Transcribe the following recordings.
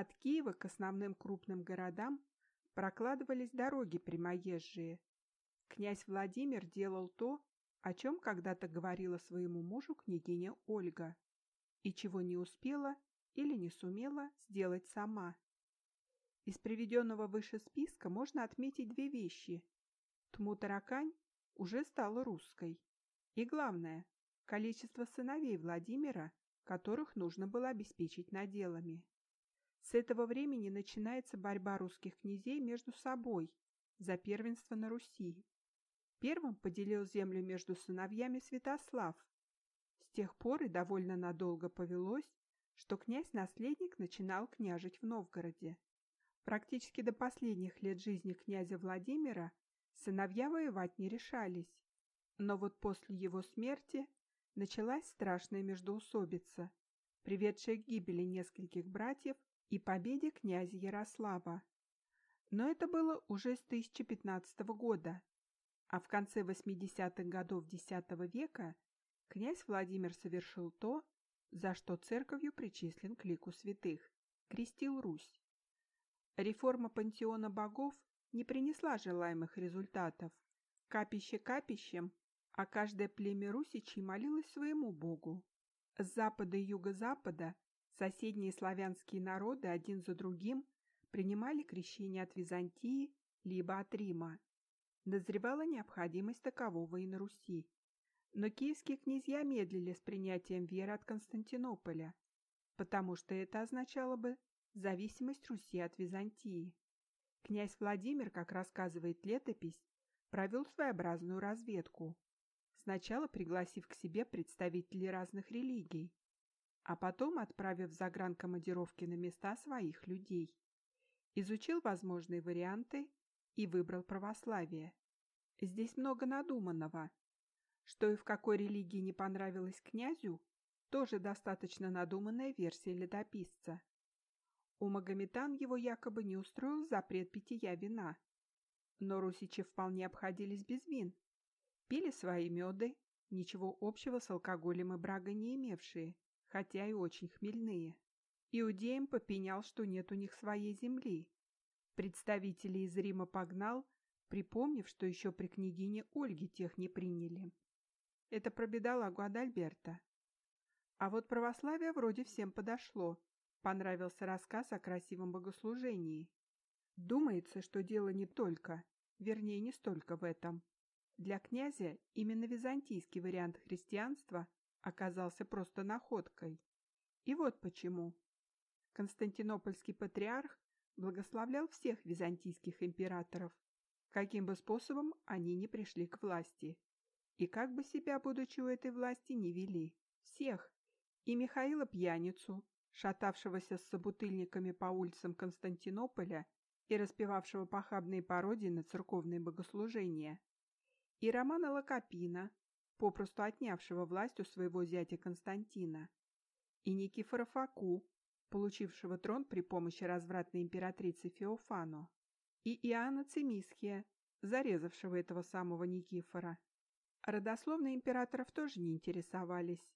От Киева к основным крупным городам прокладывались дороги прямоезжие. Князь Владимир делал то, о чем когда-то говорила своему мужу княгиня Ольга, и чего не успела или не сумела сделать сама. Из приведенного выше списка можно отметить две вещи. Тму-таракань уже стала русской. И главное, количество сыновей Владимира, которых нужно было обеспечить наделами. С этого времени начинается борьба русских князей между собой за первенство на Руси. Первым поделил землю между сыновьями Святослав. С тех пор и довольно надолго повелось, что князь-наследник начинал княжить в Новгороде. Практически до последних лет жизни князя Владимира сыновья воевать не решались. Но вот после его смерти началась страшная междоусобица, приведшая к гибели нескольких братьев и победе князя Ярослава. Но это было уже с 1015 года, а в конце 80-х годов X века князь Владимир совершил то, за что церковью причислен к лику святых – крестил Русь. Реформа пантеона богов не принесла желаемых результатов. Капище капищем, а каждое племя русичей молилось своему богу. С запада и юго-запада соседние славянские народы один за другим принимали крещение от Византии либо от Рима. Назревала необходимость такового и на Руси. Но киевские князья медлили с принятием веры от Константинополя, потому что это означало бы зависимость Руси от Византии. Князь Владимир, как рассказывает летопись, провел своеобразную разведку, сначала пригласив к себе представителей разных религий, а потом отправив в загранкомандировки на места своих людей. Изучил возможные варианты и выбрал православие. Здесь много надуманного. Что и в какой религии не понравилось князю, тоже достаточно надуманная версия летописца. У магометан его якобы не устроил запрет питья вина. Но русичи вполне обходились без вин. Пили свои меды, ничего общего с алкоголем и брагой не имевшие, хотя и очень хмельные. Иудеям попенял, что нет у них своей земли. Представителей из Рима погнал, припомнив, что еще при княгине Ольге тех не приняли. Это про бедолагу Адальберта. А вот православие вроде всем подошло, Понравился рассказ о красивом богослужении. Думается, что дело не только, вернее, не столько в этом. Для князя именно византийский вариант христианства оказался просто находкой. И вот почему. Константинопольский патриарх благословлял всех византийских императоров, каким бы способом они ни пришли к власти, и как бы себя, будучи у этой власти, не вели. Всех. И Михаила Пьяницу, шатавшегося с собутыльниками по улицам Константинополя и распевавшего похабные пародии на церковные богослужения, и Романа Лакопина, попросту отнявшего власть у своего зятя Константина, и Никифора Факу, получившего трон при помощи развратной императрицы Феофану, и Иоанна Цимисхия, зарезавшего этого самого Никифора. Родословные императоров тоже не интересовались.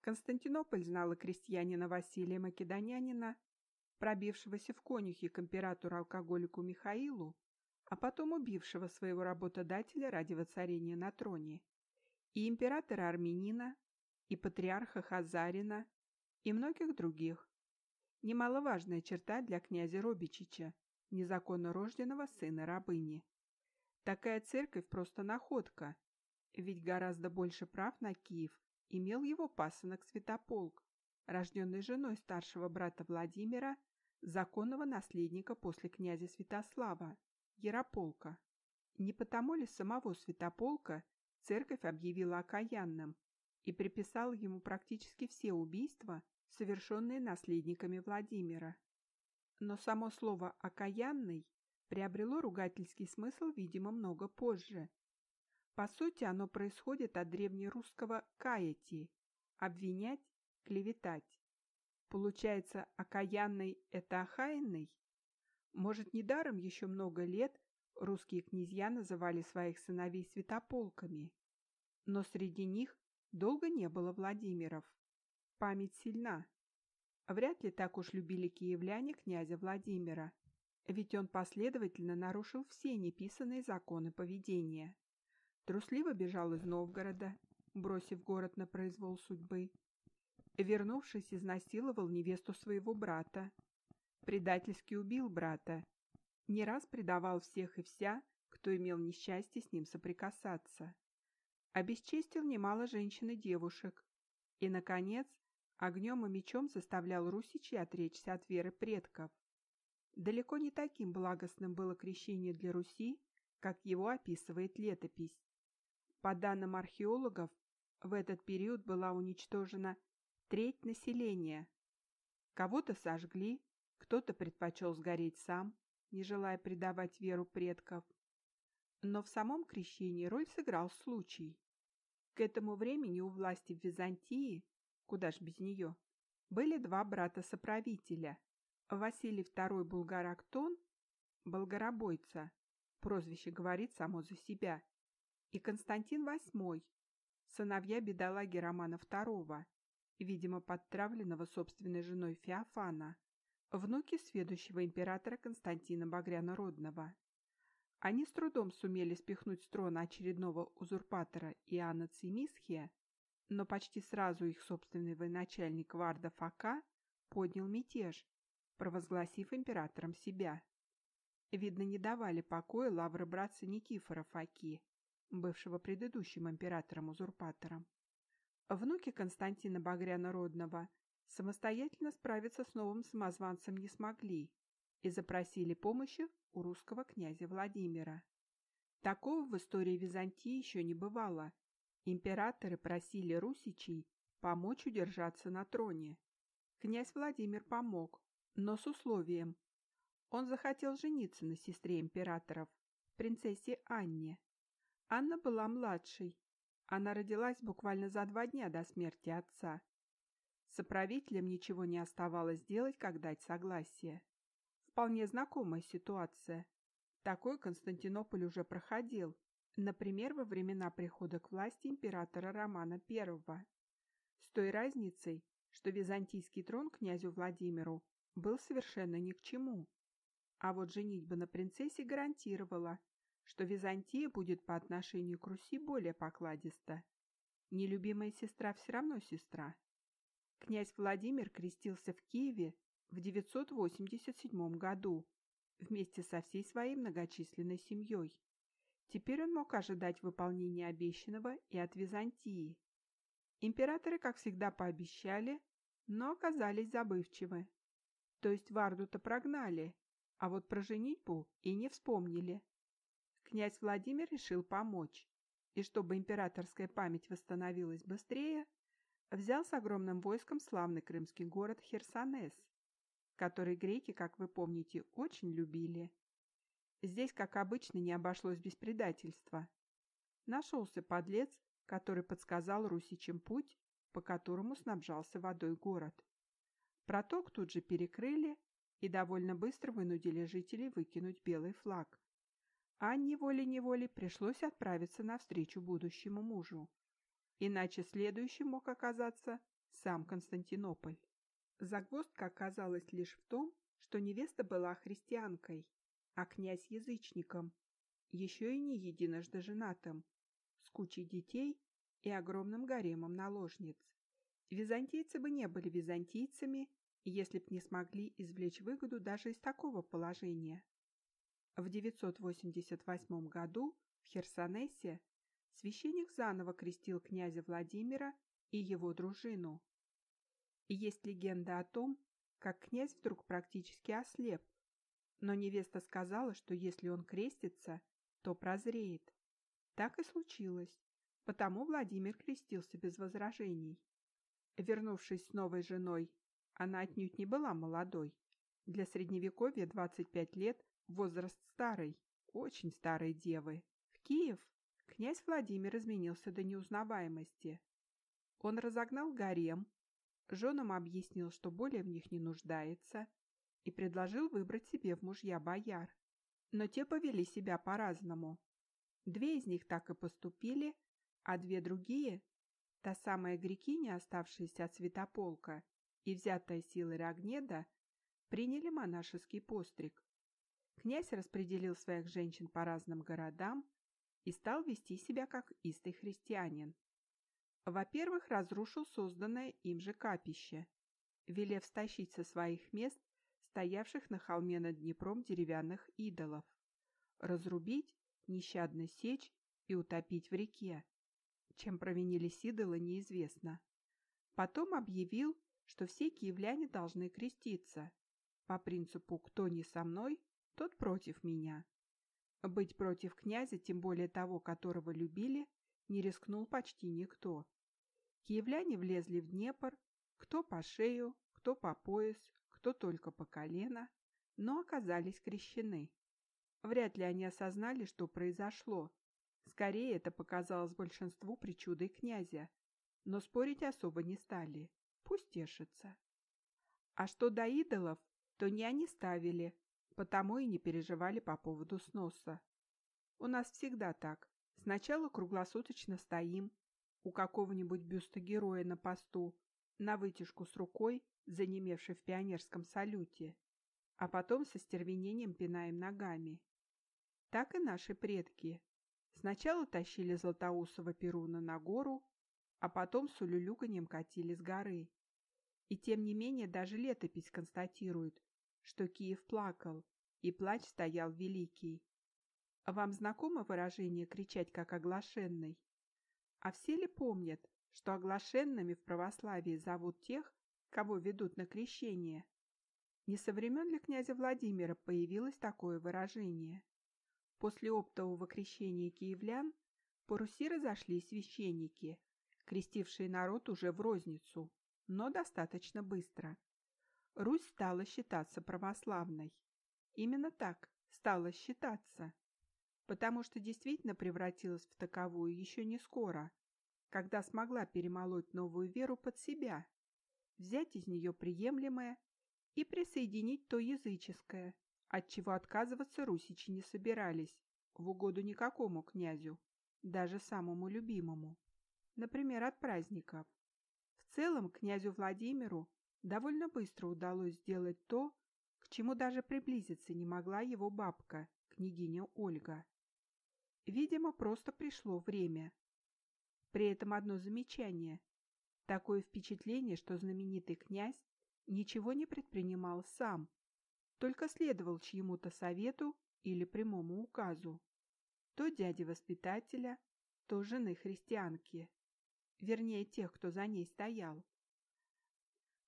Константинополь знал и крестьянина Василия Македонянина, пробившегося в конюхе к императору-алкоголику Михаилу, а потом убившего своего работодателя ради воцарения на троне, и императора Армянина, и патриарха Хазарина, и многих других. Немаловажная черта для князя Робичича, незаконно рожденного сына рабыни. Такая церковь просто находка, ведь гораздо больше прав на Киев имел его пасынок Святополк, рожденный женой старшего брата Владимира, законного наследника после князя Святослава, Ярополка. Не потому ли самого Святополка церковь объявила окаянным и приписала ему практически все убийства, совершенные наследниками Владимира. Но само слово «окаянный» приобрело ругательский смысл, видимо, много позже, по сути, оно происходит от древнерусского «каяти» – обвинять, клеветать. Получается, окаянный – это охаянный? Может, недаром еще много лет русские князья называли своих сыновей святополками. Но среди них долго не было Владимиров. Память сильна. Вряд ли так уж любили киевляне князя Владимира, ведь он последовательно нарушил все неписанные законы поведения. Трусливо бежал из Новгорода, бросив город на произвол судьбы. Вернувшись, изнасиловал невесту своего брата. Предательски убил брата. Не раз предавал всех и вся, кто имел несчастье с ним соприкасаться. Обесчестил немало женщин и девушек. И, наконец, огнем и мечом заставлял русичей отречься от веры предков. Далеко не таким благостным было крещение для Руси, как его описывает летопись. По данным археологов, в этот период была уничтожена треть населения. Кого-то сожгли, кто-то предпочел сгореть сам, не желая предавать веру предков. Но в самом крещении роль сыграл случай. К этому времени у власти в Византии, куда ж без нее, были два брата-соправителя. Василий II Булгарактон, Болгаробойца, прозвище говорит само за себя, и Константин VIII, сыновья бедолаги Романа II, видимо, подтравленного собственной женой Феофана, внуки сведущего императора Константина Багряна-Родного. Они с трудом сумели спихнуть с трона очередного узурпатора Иоанна Цимисхия, но почти сразу их собственный военачальник Варда Фака поднял мятеж, провозгласив императором себя. Видно, не давали покоя лавры братца Никифора Факи, бывшего предыдущим императором-узурпатором. Внуки Константина Багряна-Родного самостоятельно справиться с новым самозванцем не смогли и запросили помощи у русского князя Владимира. Такого в истории Византии еще не бывало. Императоры просили русичей помочь удержаться на троне. Князь Владимир помог, но с условием. Он захотел жениться на сестре императоров, принцессе Анне. Анна была младшей. Она родилась буквально за два дня до смерти отца. Соправителям ничего не оставалось делать, как дать согласие. Вполне знакомая ситуация. Такой Константинополь уже проходил, например, во времена прихода к власти императора Романа I. С той разницей, что византийский трон князю Владимиру был совершенно ни к чему. А вот женитьба на принцессе гарантировала, что Византия будет по отношению к Руси более покладиста. Нелюбимая сестра все равно сестра. Князь Владимир крестился в Киеве в 987 году вместе со всей своей многочисленной семьей. Теперь он мог ожидать выполнения обещанного и от Византии. Императоры, как всегда, пообещали, но оказались забывчивы. То есть Варду-то прогнали, а вот про женитьбу и не вспомнили. Князь Владимир решил помочь, и чтобы императорская память восстановилась быстрее, взял с огромным войском славный крымский город Херсонес, который греки, как вы помните, очень любили. Здесь, как обычно, не обошлось без предательства. Нашелся подлец, который подсказал русичам путь, по которому снабжался водой город. Проток тут же перекрыли и довольно быстро вынудили жителей выкинуть белый флаг. Анне волей-неволей пришлось отправиться навстречу будущему мужу. Иначе следующим мог оказаться сам Константинополь. Загвоздка оказалась лишь в том, что невеста была христианкой, а князь язычником, еще и не единожды женатым, с кучей детей и огромным гаремом наложниц. Византийцы бы не были византийцами, если б не смогли извлечь выгоду даже из такого положения. В 988 году в Херсонесе священник заново крестил князя Владимира и его дружину. Есть легенда о том, как князь вдруг практически ослеп, но невеста сказала, что если он крестится, то прозреет. Так и случилось, потому Владимир крестился без возражений. Вернувшись с новой женой, она отнюдь не была молодой. Для средневековья 25 лет – возраст старой, очень старой девы. В Киев князь Владимир изменился до неузнаваемости. Он разогнал гарем, Женам объяснил, что более в них не нуждается, и предложил выбрать себе в мужья бояр. Но те повели себя по-разному. Две из них так и поступили, а две другие, та самая грекиня, оставшаяся от святополка, и взятая силой Рогнеда приняли монашеский постриг. Князь распределил своих женщин по разным городам и стал вести себя как истый христианин. Во-первых, разрушил созданное им же капище, велев стащить со своих мест стоявших на холме над Днепром деревянных идолов, разрубить, нещадно сечь и утопить в реке. Чем провинились идолы, неизвестно. Потом объявил, что все киевляне должны креститься, по принципу «кто не со мной, тот против меня». Быть против князя, тем более того, которого любили, не рискнул почти никто. Киевляне влезли в Днепр, кто по шею, кто по пояс, кто только по колено, но оказались крещены. Вряд ли они осознали, что произошло. Скорее, это показалось большинству причудой князя, но спорить особо не стали. Пусть тешится. А что до идолов, то не они ставили, потому и не переживали по поводу сноса. У нас всегда так. Сначала круглосуточно стоим, у какого-нибудь бюста героя на посту, на вытяжку с рукой, занемевшей в пионерском салюте, а потом со стервенением пинаем ногами. Так и наши предки. Сначала тащили Златоусова Перуна на гору, а потом с улюлюканьем катили с горы. И тем не менее даже летопись констатирует, что Киев плакал, и плач стоял великий. Вам знакомо выражение «кричать как оглашенный»? А все ли помнят, что оглашенными в православии зовут тех, кого ведут на крещение? Не со времен ли князя Владимира появилось такое выражение? После оптового крещения киевлян по Руси разошлись священники, крестившие народ уже в розницу, но достаточно быстро. Русь стала считаться православной. Именно так, стала считаться. Потому что действительно превратилась в таковую еще не скоро, когда смогла перемолоть новую веру под себя, взять из нее приемлемое и присоединить то языческое, от чего отказываться русичи не собирались, в угоду никакому князю, даже самому любимому. Например, от праздников. В целом князю Владимиру довольно быстро удалось сделать то, к чему даже приблизиться не могла его бабка, княгиня Ольга. Видимо, просто пришло время. При этом одно замечание. Такое впечатление, что знаменитый князь ничего не предпринимал сам, только следовал чьему-то совету или прямому указу. То дяди воспитателя, то жены христианки. Вернее, тех, кто за ней стоял.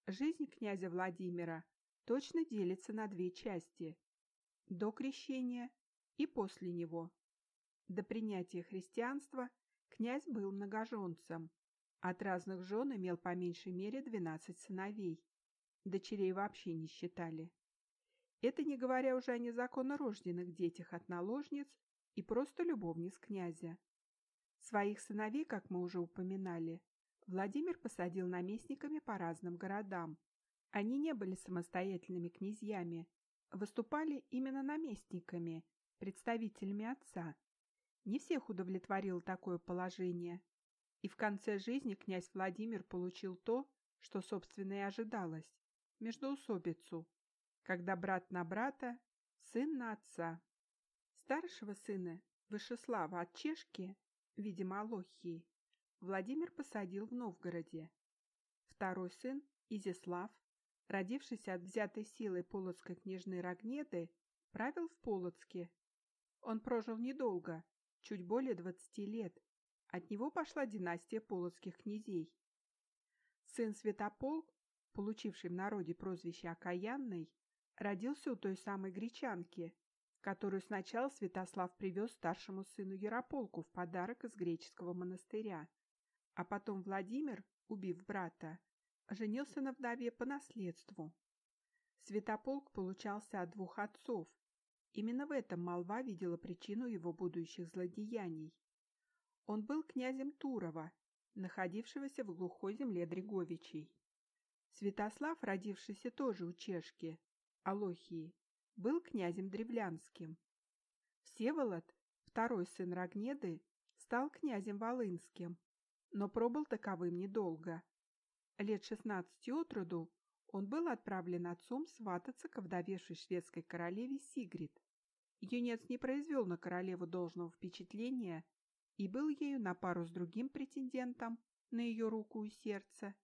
Жизнь князя Владимира точно делится на две части – до крещения и после него. До принятия христианства князь был многоженцем, от разных жен имел по меньшей мере 12 сыновей, дочерей вообще не считали. Это не говоря уже о незаконно рожденных детях от наложниц и просто любовниц князя. Своих сыновей, как мы уже упоминали, Владимир посадил наместниками по разным городам. Они не были самостоятельными князьями, выступали именно наместниками, представителями отца. Не всех удовлетворило такое положение, и в конце жизни князь Владимир получил то, что, собственно, и ожидалось – междоусобицу, когда брат на брата, сын на отца. Старшего сына, Вышеслава от Чешки, видимо, Алохии, Владимир посадил в Новгороде. Второй сын, Изяслав, родившийся от взятой силой полоцкой княжны Рогнеды, правил в Полоцке. Он прожил недолго, чуть более двадцати лет. От него пошла династия полоцких князей. Сын Святополк, получивший в народе прозвище Окаянный, родился у той самой гречанки, которую сначала Святослав привез старшему сыну Ярополку в подарок из греческого монастыря. А потом Владимир, убив брата, женился на вдове по наследству. Святополк получался от двух отцов. Именно в этом молва видела причину его будущих злодеяний. Он был князем Турова, находившегося в глухой земле Дреговичей. Святослав, родившийся тоже у Чешки, Алохии, был князем Древлянским. Всеволод, второй сын Рогнеды, стал князем Волынским, но пробыл таковым недолго. Лет шестнадцати от роду Он был отправлен отцом свататься к овдовевшей шведской королеве Сигрид. Юнец не произвел на королеву должного впечатления и был ею на пару с другим претендентом на ее руку и сердце,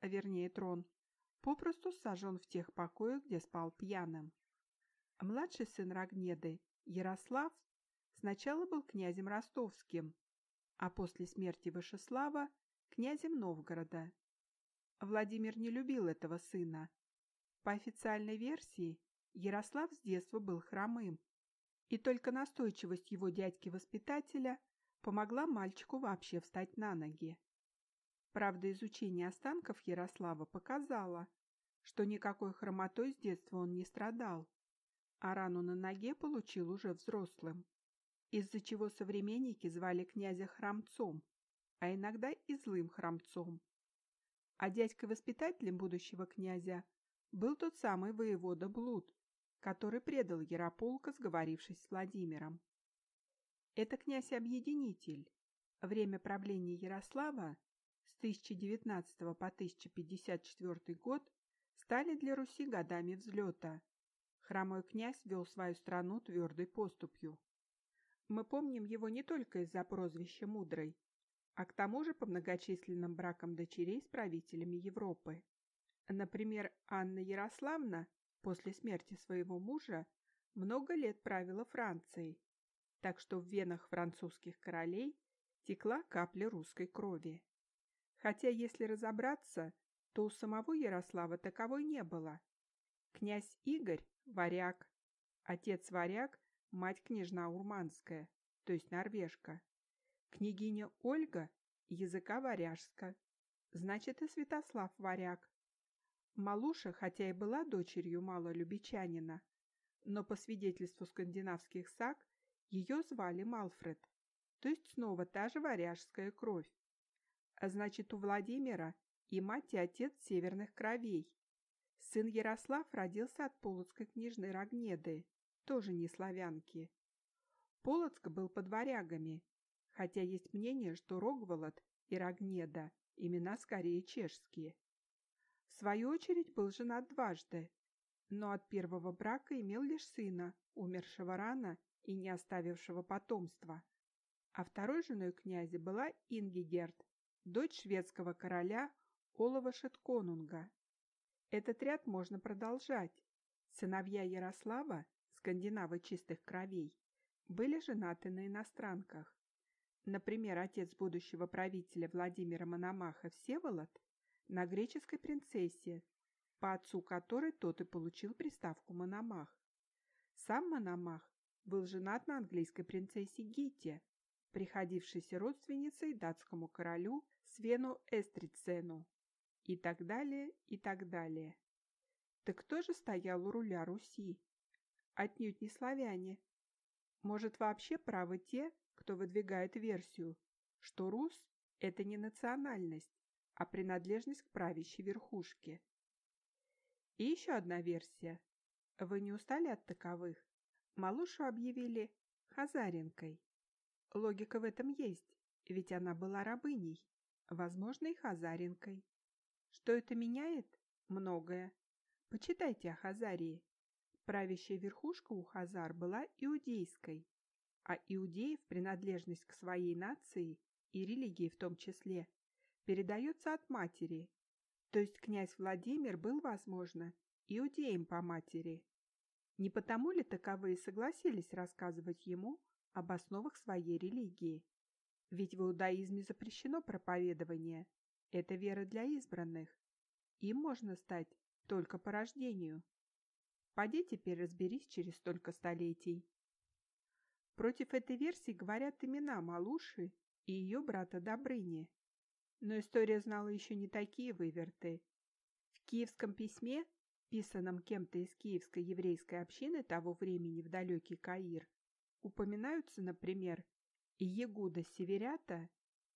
а вернее трон, попросту сожжен в тех покоях, где спал пьяным. Младший сын Рогнеды, Ярослав, сначала был князем ростовским, а после смерти Вышеслава – князем Новгорода. Владимир не любил этого сына. По официальной версии, Ярослав с детства был хромым, и только настойчивость его дядьки-воспитателя помогла мальчику вообще встать на ноги. Правда, изучение останков Ярослава показало, что никакой хромотой с детства он не страдал, а рану на ноге получил уже взрослым, из-за чего современники звали князя Хромцом, а иногда и злым Хромцом а дядькой-воспитателем будущего князя был тот самый воевода Блуд, который предал Ярополка, сговорившись с Владимиром. Это князь-объединитель. Время правления Ярослава с 1019 по 1054 год стали для Руси годами взлета. Хромой князь вел свою страну твердой поступью. Мы помним его не только из-за прозвища «Мудрый», а к тому же по многочисленным бракам дочерей с правителями Европы. Например, Анна Ярославна после смерти своего мужа много лет правила Францией, так что в венах французских королей текла капля русской крови. Хотя, если разобраться, то у самого Ярослава таковой не было. Князь Игорь – варяг, отец варяг – мать княжна Урманская, то есть норвежка. Княгиня Ольга – языка варяжска, значит и Святослав варяг. Малуша, хотя и была дочерью малолюбичанина, но по свидетельству скандинавских саг ее звали Малфред, то есть снова та же варяжская кровь. А значит, у Владимира и мать, и отец северных кровей. Сын Ярослав родился от полоцкой княжны Рогнеды, тоже не славянки. Полоцк был под варягами, хотя есть мнение, что Рогволод и Рогнеда – имена скорее чешские. В свою очередь был женат дважды, но от первого брака имел лишь сына, умершего рано и не оставившего потомства. А второй женой князя была Ингигерд, дочь шведского короля Олова Шетконунга. Этот ряд можно продолжать. Сыновья Ярослава, скандинавы чистых кровей, были женаты на иностранках. Например, отец будущего правителя Владимира Мономаха Всеволод на греческой принцессе, по отцу которой тот и получил приставку Мономах. Сам Мономах был женат на английской принцессе Гите, приходившейся родственницей датскому королю Свену Эстрицену, и так далее, и так далее. Так кто же стоял у руля Руси? Отнюдь не славяне. Может, вообще правы те, кто выдвигает версию, что рус – это не национальность, а принадлежность к правящей верхушке. И еще одна версия. Вы не устали от таковых? Малушу объявили хазаренкой. Логика в этом есть, ведь она была рабыней, возможно, и хазаренкой. Что это меняет? Многое. Почитайте о Хазарии. Правящая верхушка у Хазар была иудейской, а иудеев принадлежность к своей нации и религии в том числе передается от матери, то есть князь Владимир был, возможно, иудеем по матери. Не потому ли таковые согласились рассказывать ему об основах своей религии? Ведь в иудаизме запрещено проповедование, это вера для избранных. Им можно стать только по рождению. Поди теперь разберись через столько столетий. Против этой версии говорят имена Малуши и ее брата Добрыни. Но история знала еще не такие выверты. В киевском письме, писанном кем-то из киевской еврейской общины того времени в далекий Каир, упоминаются, например, и Егуда Северята,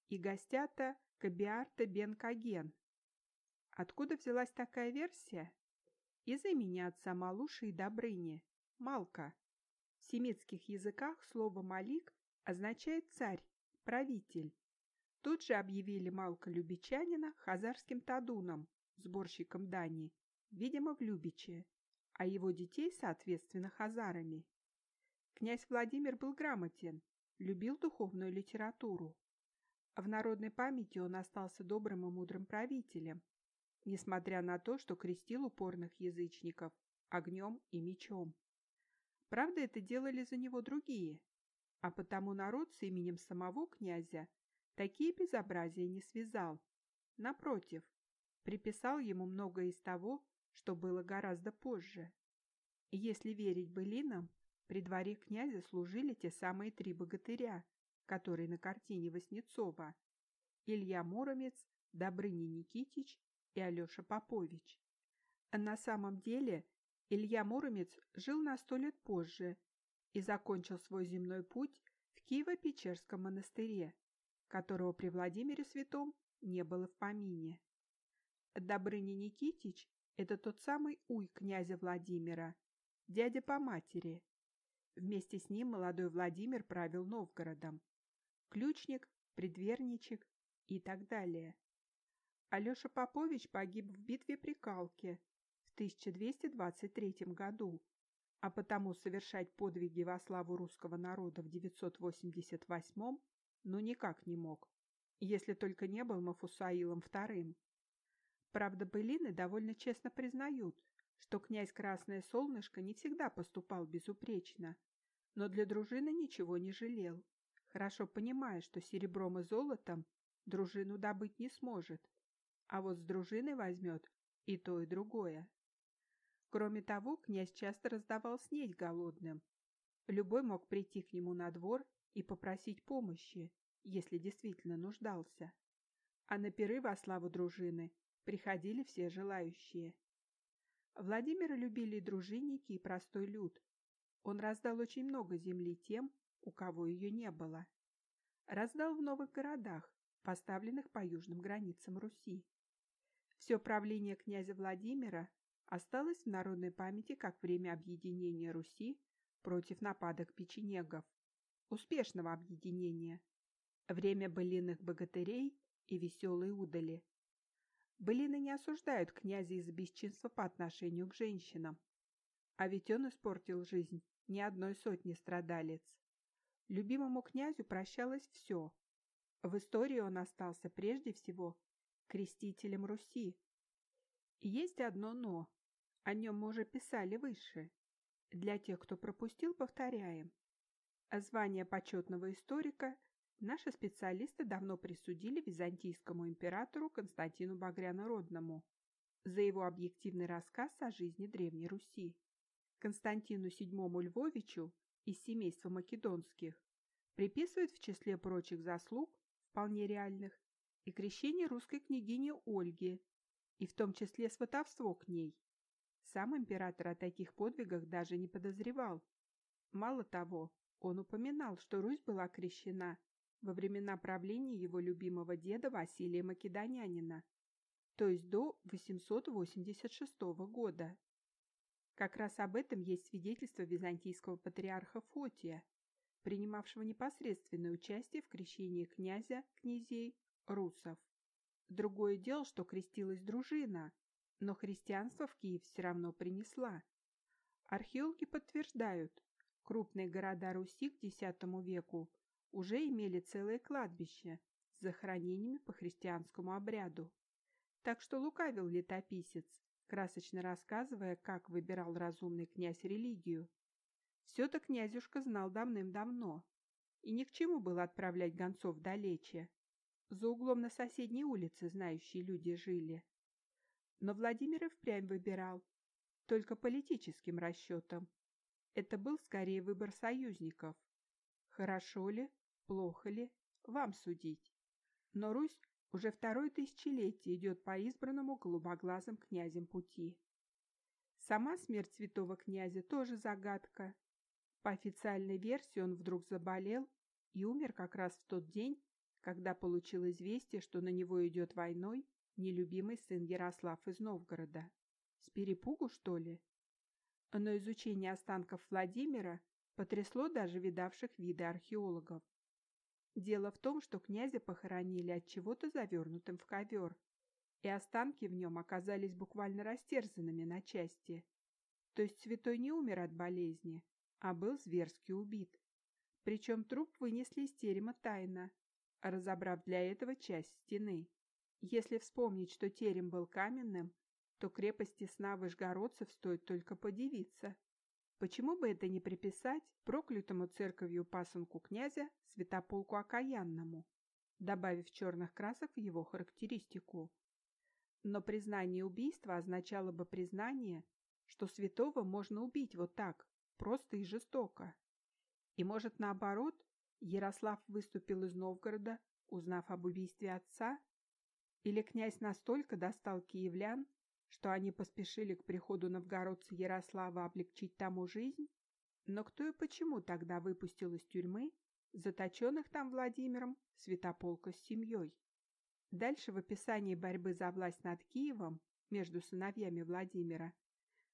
и Гостята Кабиарта Бен Каген. Откуда взялась такая версия? Из имени отца Малуши и Добрыни, Малка. Семитских языках слово «малик» означает «царь», «правитель». Тут же объявили Малка Любичанина хазарским тадуном, сборщиком дани, видимо, в Любиче, а его детей, соответственно, хазарами. Князь Владимир был грамотен, любил духовную литературу. В народной памяти он остался добрым и мудрым правителем, несмотря на то, что крестил упорных язычников огнем и мечом. Правда, это делали за него другие, а потому народ с именем самого князя такие безобразия не связал. Напротив, приписал ему многое из того, что было гораздо позже. Если верить былинам, при дворе князя служили те самые три богатыря, которые на картине Васнецова. Илья Муромец, Добрыня Никитич и Алеша Попович. На самом деле Илья Муромец жил на сто лет позже и закончил свой земной путь в Киево-Печерском монастыре, которого при Владимире Святом не было в помине. Добрыня Никитич – это тот самый уй князя Владимира, дядя по матери. Вместе с ним молодой Владимир правил Новгородом. Ключник, предверничек и так далее. Алеша Попович погиб в битве при Калке 1223 году, а потому совершать подвиги во славу русского народа в 988 ну никак не мог, если только не был Мафусаилом II. Правда, былины довольно честно признают, что князь Красное Солнышко не всегда поступал безупречно, но для дружины ничего не жалел, хорошо понимая, что серебром и золотом дружину добыть не сможет, а вот с дружиной возьмет и то, и другое. Кроме того, князь часто раздавал снеть голодным. Любой мог прийти к нему на двор и попросить помощи, если действительно нуждался. А на пиры во славу дружины приходили все желающие. Владимира любили и дружинники, и простой люд. Он раздал очень много земли тем, у кого ее не было. Раздал в новых городах, поставленных по южным границам Руси. Все правление князя Владимира осталось в народной памяти как время объединения Руси против нападок печенегов, успешного объединения, время былиных богатырей и веселой удали. Былины не осуждают князя из бесчинства по отношению к женщинам, а ведь он испортил жизнь ни одной сотни страдалец. Любимому князю прощалось все. В истории он остался прежде всего крестителем Руси. есть одно «но». О нем мы уже писали выше. Для тех, кто пропустил, повторяем. Звание почетного историка наши специалисты давно присудили византийскому императору Константину Багрянородному за его объективный рассказ о жизни Древней Руси. Константину VII Львовичу из семейства македонских приписывают в числе прочих заслуг, вполне реальных, и крещение русской княгини Ольги, и в том числе сватовство к ней. Сам император о таких подвигах даже не подозревал. Мало того, он упоминал, что Русь была крещена во времена правления его любимого деда Василия Македонянина, то есть до 886 года. Как раз об этом есть свидетельство византийского патриарха Фотия, принимавшего непосредственное участие в крещении князя, князей, русов. Другое дело, что крестилась дружина, но христианство в Киев все равно принесла. Археологи подтверждают, крупные города Руси к X веку уже имели целое кладбище с захоронениями по христианскому обряду. Так что лукавил летописец, красочно рассказывая, как выбирал разумный князь религию. Все-то князюшка знал давным-давно, и ни к чему было отправлять гонцов далече. За углом на соседней улице знающие люди жили. Но Владимир и впрямь выбирал, только политическим расчетом. Это был скорее выбор союзников. Хорошо ли, плохо ли, вам судить. Но Русь уже второе тысячелетие идет по избранному голубоглазым князем пути. Сама смерть святого князя тоже загадка. По официальной версии он вдруг заболел и умер как раз в тот день, когда получил известие, что на него идет войной нелюбимый сын Ярослав из Новгорода. С перепугу, что ли? Но изучение останков Владимира потрясло даже видавших виды археологов. Дело в том, что князя похоронили от чего-то завернутым в ковер. и останки в нем оказались буквально растерзанными на части. То есть святой не умер от болезни, а был зверски убит. Причем труп вынесли из терема тайно, разобрав для этого часть стены. Если вспомнить, что терем был каменным, то крепости сна вышгородцев стоит только подивиться. Почему бы это не приписать проклятому церковью пасынку князя Святополку Окаянному, добавив черных красок в его характеристику? Но признание убийства означало бы признание, что святого можно убить вот так, просто и жестоко. И может наоборот, Ярослав выступил из Новгорода, узнав об убийстве отца? Или князь настолько достал киевлян, что они поспешили к приходу новгородца Ярослава облегчить тому жизнь? Но кто и почему тогда выпустил из тюрьмы заточенных там Владимиром Святополка с семьей? Дальше в описании борьбы за власть над Киевом между сыновьями Владимира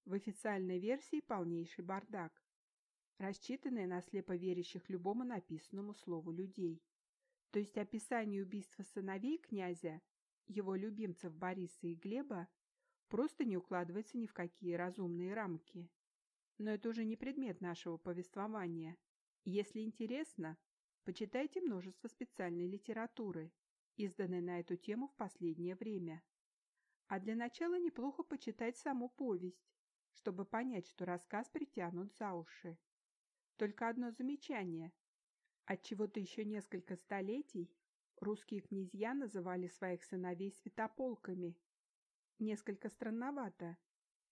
в официальной версии полнейший бардак, рассчитанный на слепо верящих любому написанному слову людей. То есть описание убийства сыновей князя, его любимцев Бориса и Глеба, просто не укладывается ни в какие разумные рамки. Но это уже не предмет нашего повествования. Если интересно, почитайте множество специальной литературы, изданной на эту тему в последнее время. А для начала неплохо почитать саму повесть, чтобы понять, что рассказ притянут за уши. Только одно замечание. Отчего-то еще несколько столетий русские князья называли своих сыновей святополками, Несколько странновато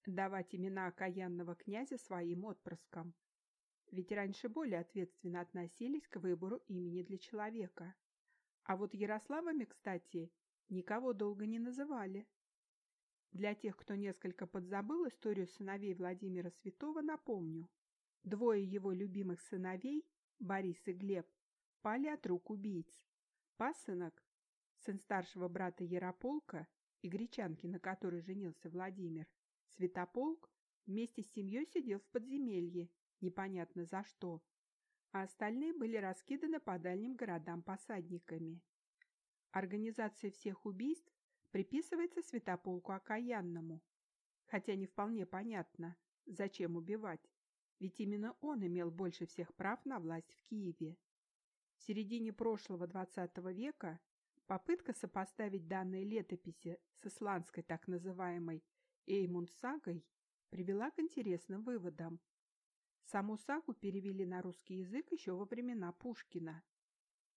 давать имена окаянного князя своим отпрыскам. Ведь раньше более ответственно относились к выбору имени для человека. А вот Ярославами, кстати, никого долго не называли. Для тех, кто несколько подзабыл историю сыновей Владимира Святого, напомню. Двое его любимых сыновей, Борис и Глеб, пали от рук убийц. Пасынок, сын старшего брата Ярополка, и гречанки, на которой женился Владимир, Святополк вместе с семьей сидел в подземелье, непонятно за что, а остальные были раскиданы по дальним городам посадниками. Организация всех убийств приписывается Святополку Окаянному, хотя не вполне понятно, зачем убивать, ведь именно он имел больше всех прав на власть в Киеве. В середине прошлого XX века Попытка сопоставить данные летописи с исландской так называемой Эймунд-сагой привела к интересным выводам. Саму сагу перевели на русский язык еще во времена Пушкина.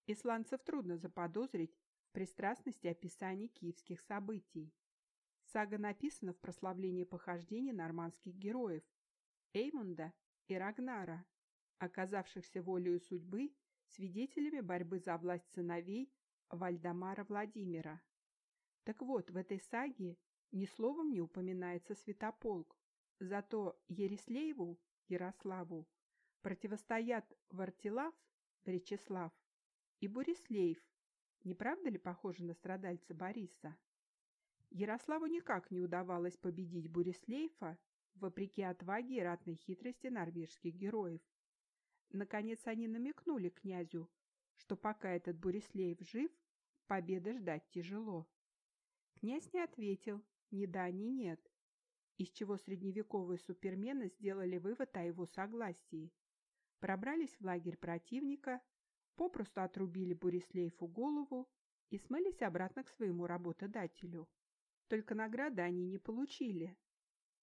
Исландцев трудно заподозрить в пристрастности описаний киевских событий. Сага написана в прославлении похождений нормандских героев Эймунда и Рагнара, оказавшихся волею судьбы свидетелями борьбы за власть сыновей Вальдемара Владимира. Так вот, в этой саге ни словом не упоминается Святополк, зато Ерислееву, Ярославу, противостоят Вартилав, Бречеслав и Борислеев. Не правда ли похоже на страдальца Бориса? Ярославу никак не удавалось победить Борислеева, вопреки отваге и ратной хитрости норвежских героев. Наконец они намекнули князю, что пока этот Борислеев жив, победы ждать тяжело. Князь не ответил ни да, ни нет, из чего средневековые супермены сделали вывод о его согласии. Пробрались в лагерь противника, попросту отрубили Борислееву голову и смылись обратно к своему работодателю. Только награды они не получили.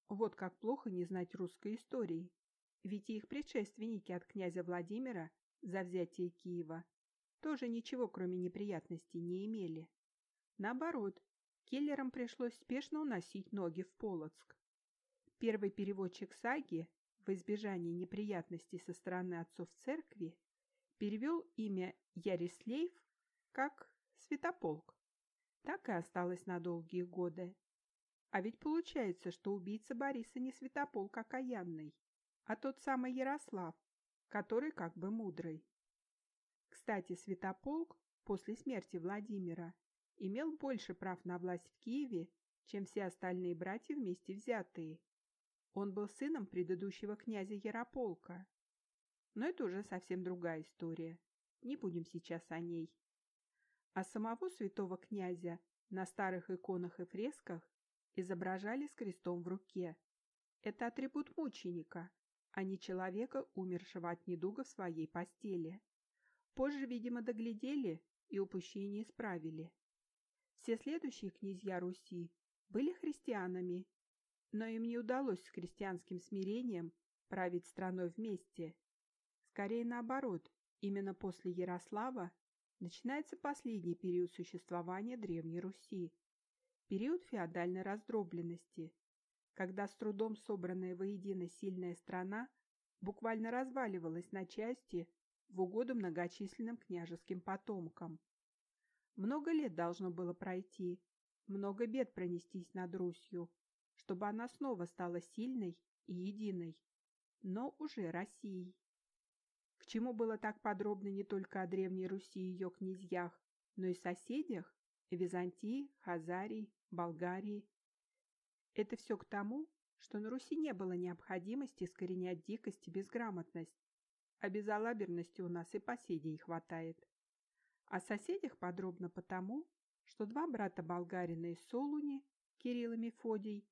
Вот как плохо не знать русской истории, ведь и их предшественники от князя Владимира за взятие Киева тоже ничего, кроме неприятностей, не имели. Наоборот, киллерам пришлось спешно уносить ноги в Полоцк. Первый переводчик саги, в избежании неприятностей со стороны отцов церкви, перевел имя Ярислейв как Святополк. Так и осталось на долгие годы. А ведь получается, что убийца Бориса не Святополк окаянный, а тот самый Ярослав, который как бы мудрый. Кстати, Святополк после смерти Владимира имел больше прав на власть в Киеве, чем все остальные братья вместе взятые. Он был сыном предыдущего князя Ярополка. Но это уже совсем другая история. Не будем сейчас о ней. А самого святого князя на старых иконах и фресках изображали с крестом в руке. Это атрибут мученика, а не человека, умершего от недуга в своей постели. Позже, видимо, доглядели и упущение исправили. Все следующие князья Руси были христианами, но им не удалось с христианским смирением править страной вместе. Скорее наоборот, именно после Ярослава начинается последний период существования Древней Руси, период феодальной раздробленности, когда с трудом собранная воедино сильная страна буквально разваливалась на части в угоду многочисленным княжеским потомкам. Много лет должно было пройти, много бед пронестись над Русью, чтобы она снова стала сильной и единой, но уже Россией. К чему было так подробно не только о Древней Руси и ее князьях, но и соседях – Византии, Хазарии, Болгарии. Это все к тому, что на Руси не было необходимости искоренять дикость и безграмотность, а безалаберности у нас и по сей день хватает. О соседях подробно потому, что два брата болгарина из Солуни, Кирилл и Мефодий,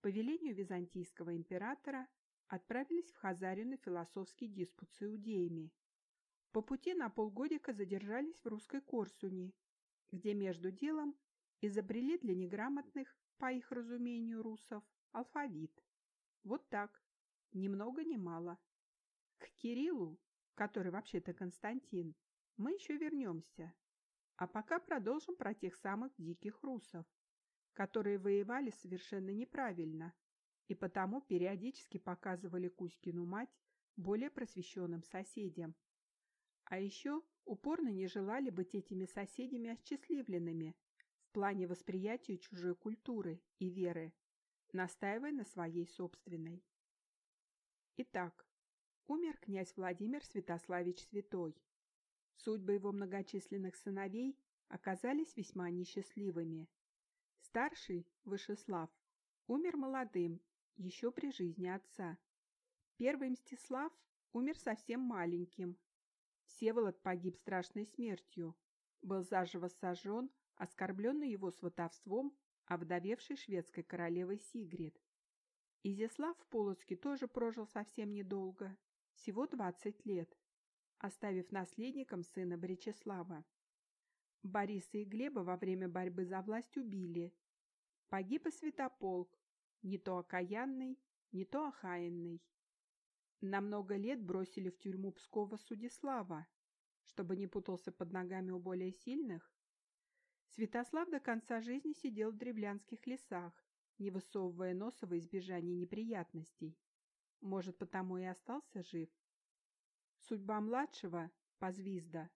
по велению византийского императора отправились в Хазарию на философский диспут с иудеями. По пути на полгодика задержались в русской Корсуни, где между делом изобрели для неграмотных, по их разумению русов, алфавит. Вот так, ни много ни мало. К Кириллу, который вообще-то Константин, мы еще вернемся. А пока продолжим про тех самых диких русов, которые воевали совершенно неправильно и потому периодически показывали Кузькину мать более просвещенным соседям. А еще упорно не желали быть этими соседями осчастливленными в плане восприятия чужой культуры и веры, настаивая на своей собственной. Итак, умер князь Владимир Святославич Святой. Судьбы его многочисленных сыновей оказались весьма несчастливыми. Старший, Вышеслав, умер молодым еще при жизни отца. Первый Мстислав умер совсем маленьким. Всеволод погиб страшной смертью, был заживо сожжен, оскорбленный его сватовством, овдовевшей шведской королевой Сигрид. Изяслав в Полоцке тоже прожил совсем недолго, всего 20 лет, оставив наследником сына Бречеслава. Бориса и Глеба во время борьбы за власть убили. Погиб и Святополк, не то окаянный, не то охаянный. На много лет бросили в тюрьму Пскова Судислава, чтобы не путался под ногами у более сильных. Святослав до конца жизни сидел в древлянских лесах, не высовывая носа во избежание неприятностей. Может, потому и остался жив. Судьба младшего, Позвизда,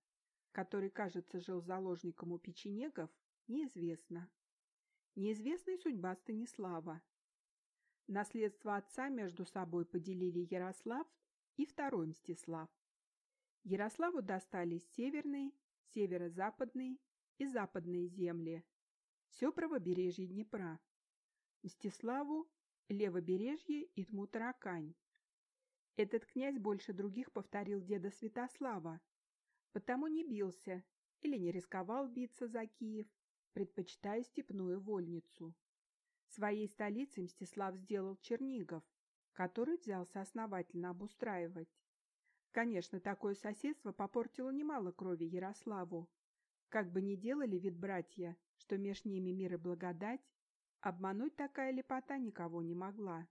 который, кажется, жил заложником у печенегов, неизвестна. Неизвестна и судьба Станислава, Наследство отца между собой поделили Ярослав и второй Мстислав. Ярославу достались северные, северо-западные и западные земли. Все правобережье Днепра. Мстиславу – левобережье и Тмутаракань. Этот князь больше других повторил деда Святослава, потому не бился или не рисковал биться за Киев, предпочитая степную вольницу. Своей столицей Мстислав сделал Чернигов, который взялся основательно обустраивать. Конечно, такое соседство попортило немало крови Ярославу. Как бы ни делали вид братья, что меж ними мир и благодать, обмануть такая лепота никого не могла.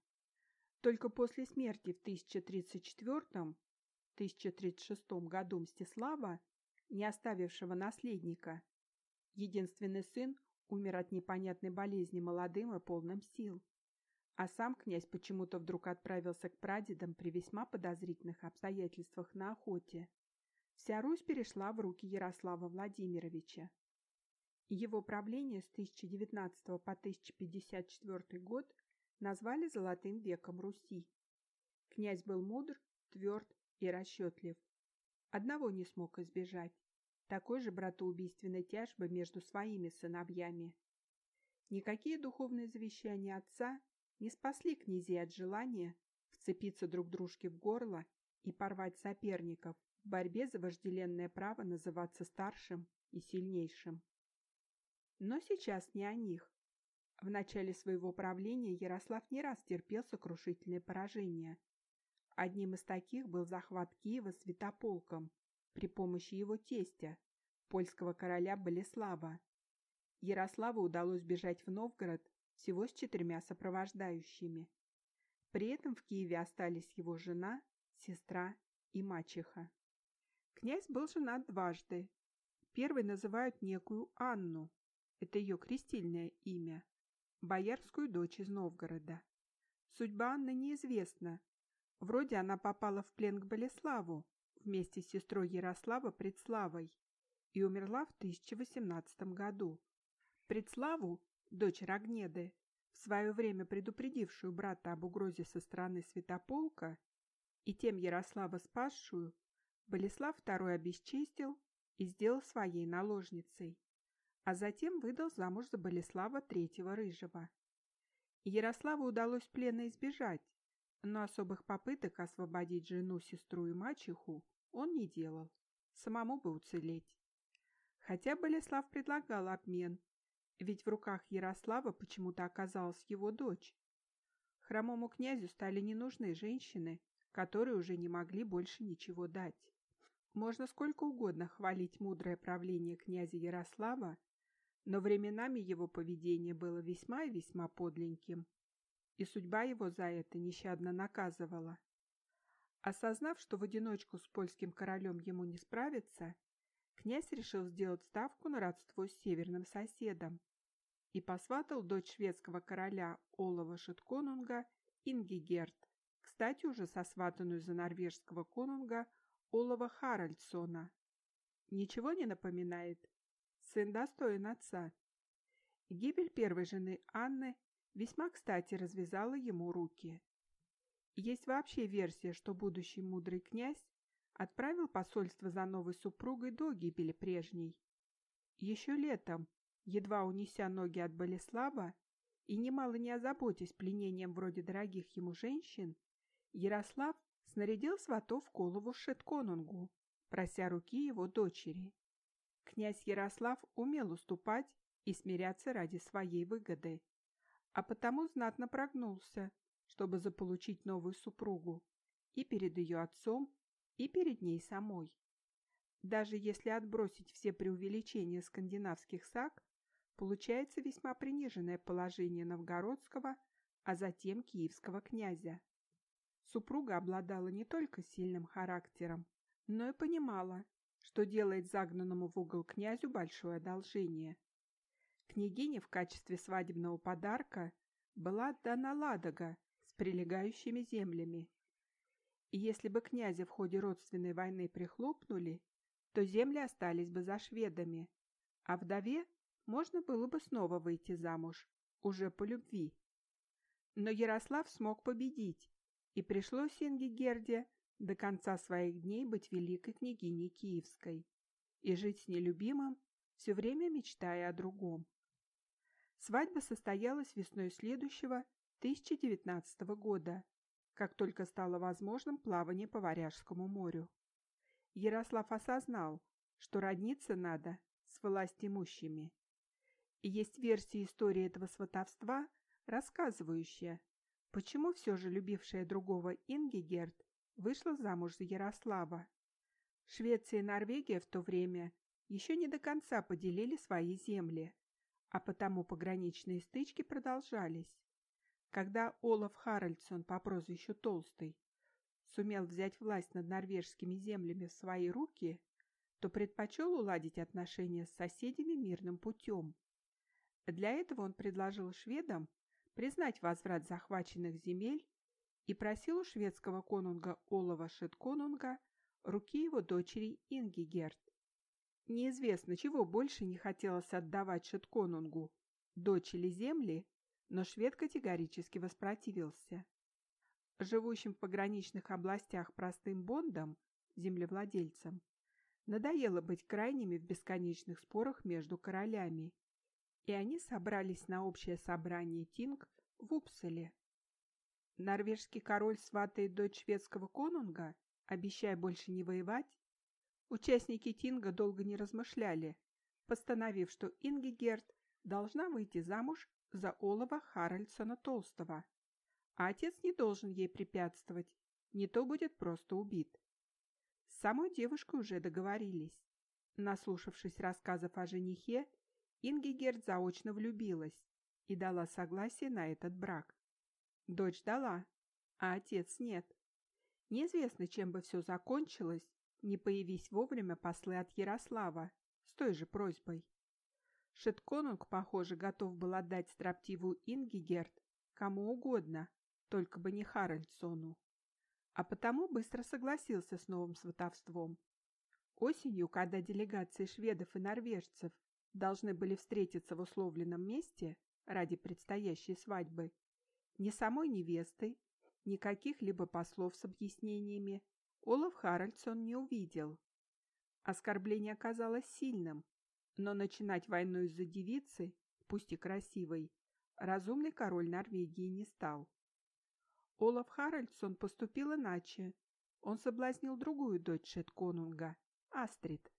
Только после смерти в 1034-1036 году Мстислава, не оставившего наследника, единственный сын умер от непонятной болезни молодым и полным сил. А сам князь почему-то вдруг отправился к прадедам при весьма подозрительных обстоятельствах на охоте. Вся Русь перешла в руки Ярослава Владимировича. Его правление с 1019 по 1054 год назвали «Золотым веком Руси». Князь был мудр, тверд и расчетлив. Одного не смог избежать такой же братоубийственной тяжбы между своими сыновьями. Никакие духовные завещания отца не спасли князей от желания вцепиться друг дружке в горло и порвать соперников в борьбе за вожделенное право называться старшим и сильнейшим. Но сейчас не о них. В начале своего правления Ярослав не раз терпел сокрушительное поражение. Одним из таких был захват Киева святополком при помощи его тестя, польского короля Болеслава. Ярославу удалось бежать в Новгород всего с четырьмя сопровождающими. При этом в Киеве остались его жена, сестра и мачеха. Князь был женат дважды. Первый называют некую Анну, это ее крестильное имя, боярскую дочь из Новгорода. Судьба Анны неизвестна. Вроде она попала в плен к Болеславу вместе с сестрой Ярослава Предславой и умерла в 1018 году. Предславу, дочь Рогнеды, в свое время предупредившую брата об угрозе со стороны Святополка и тем Ярослава спасшую, Болеслав II обесчестил и сделал своей наложницей а затем выдал замуж за Болеслава III Рыжего. Ярославу удалось плена избежать, но особых попыток освободить жену, сестру и мачеху он не делал, самому бы уцелеть. Хотя Болеслав предлагал обмен, ведь в руках Ярослава почему-то оказалась его дочь. Хромому князю стали не нужны женщины, которые уже не могли больше ничего дать. Можно сколько угодно хвалить мудрое правление князя Ярослава но временами его поведение было весьма и весьма подленьким, и судьба его за это нещадно наказывала. Осознав, что в одиночку с польским королем ему не справиться, князь решил сделать ставку на родство с северным соседом и посватал дочь шведского короля Олова Шитконунга Ингигерт, кстати, уже сосватанную за норвежского конунга Олова Харальдсона. Ничего не напоминает? Сын достоин отца. Гибель первой жены Анны весьма кстати развязала ему руки. Есть вообще версия, что будущий мудрый князь отправил посольство за новой супругой до гибели прежней. Еще летом, едва унеся ноги от Болеслава и немало не озаботясь пленением вроде дорогих ему женщин, Ярослав снарядил сватов Колову Шетконунгу, прося руки его дочери. Князь Ярослав умел уступать и смиряться ради своей выгоды, а потому знатно прогнулся, чтобы заполучить новую супругу и перед ее отцом, и перед ней самой. Даже если отбросить все преувеличения скандинавских саг, получается весьма приниженное положение новгородского, а затем киевского князя. Супруга обладала не только сильным характером, но и понимала, что делает загнанному в угол князю большое одолжение. Княгине в качестве свадебного подарка была отдана Ладога с прилегающими землями. И если бы князя в ходе родственной войны прихлопнули, то земли остались бы за шведами, а вдове можно было бы снова выйти замуж, уже по любви. Но Ярослав смог победить, и пришлось Ингигерде до конца своих дней быть великой княгиней Киевской и жить с нелюбимым, все время мечтая о другом. Свадьба состоялась весной следующего 1019 года, как только стало возможным плавание по Варяжскому морю. Ярослав осознал, что родниться надо с властимущими. И есть версия истории этого сватовства, рассказывающая, почему все же любившая другого Ингигерд вышла замуж за Ярослава. Швеция и Норвегия в то время еще не до конца поделили свои земли, а потому пограничные стычки продолжались. Когда Олаф Харальдсон по прозвищу Толстый сумел взять власть над норвежскими землями в свои руки, то предпочел уладить отношения с соседями мирным путем. Для этого он предложил шведам признать возврат захваченных земель и просил у шведского конунга Олова Шетконунга руки его дочери Ингигерт. Неизвестно, чего больше не хотелось отдавать Шетконунгу, дочь или земли, но швед категорически воспротивился. Живущим в пограничных областях простым бондам, землевладельцам, надоело быть крайними в бесконечных спорах между королями, и они собрались на общее собрание Тинг в Упселе, Норвежский король сватает дочь шведского конунга, обещая больше не воевать? Участники Тинга долго не размышляли, постановив, что Ингигерт должна выйти замуж за Олова Харальдсона Толстого, а отец не должен ей препятствовать, не то будет просто убит. С самой девушкой уже договорились. Наслушавшись рассказов о женихе, Ингигерд заочно влюбилась и дала согласие на этот брак. Дочь дала, а отец нет. Неизвестно, чем бы все закончилось, не появись вовремя послы от Ярослава с той же просьбой. Шетконунг, похоже, готов был отдать строптивую Ингигерд кому угодно, только бы не Харальдсону. А потому быстро согласился с новым сватовством. Осенью, когда делегации шведов и норвежцев должны были встретиться в условленном месте ради предстоящей свадьбы, ни самой невесты, ни каких-либо послов с объяснениями Олаф Харальдсон не увидел. Оскорбление оказалось сильным, но начинать войну из-за девицы, пусть и красивой, разумный король Норвегии не стал. Олаф Харальдсон поступил иначе. Он соблазнил другую дочь Шетконунга, Астрид,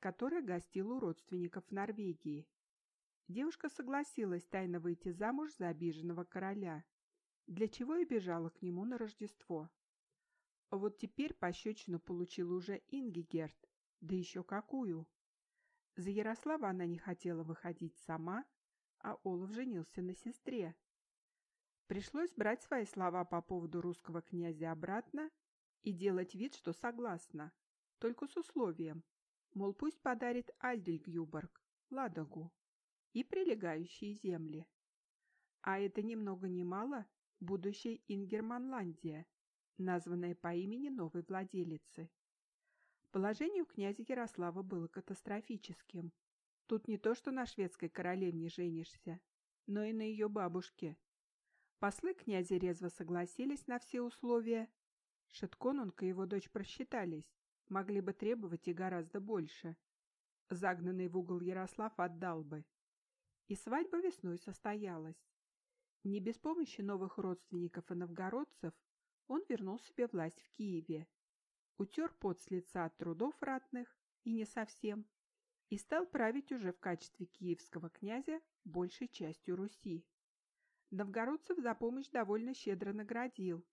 которая гостила у родственников в Норвегии. Девушка согласилась тайно выйти замуж за обиженного короля, для чего и бежала к нему на Рождество. Вот теперь пощечину получила уже Ингигерт, да еще какую. За Ярослава она не хотела выходить сама, а Олаф женился на сестре. Пришлось брать свои слова по поводу русского князя обратно и делать вид, что согласна, только с условием, мол, пусть подарит Альдельгюборг, Ладогу и прилегающие земли. А это ни много ни мало будущая Ингерманландия, названная по имени новой владелицы. Положение у князя Ярослава было катастрофическим. Тут не то, что на шведской королевне женишься, но и на ее бабушке. Послы князя резво согласились на все условия. Шетконунг и его дочь просчитались, могли бы требовать и гораздо больше. Загнанный в угол Ярослав отдал бы. И свадьба весной состоялась. Не без помощи новых родственников и новгородцев он вернул себе власть в Киеве утер пот с лица от трудов ратных, и не совсем, и стал править уже в качестве киевского князя большей частью Руси. Новгородцев за помощь довольно щедро наградил,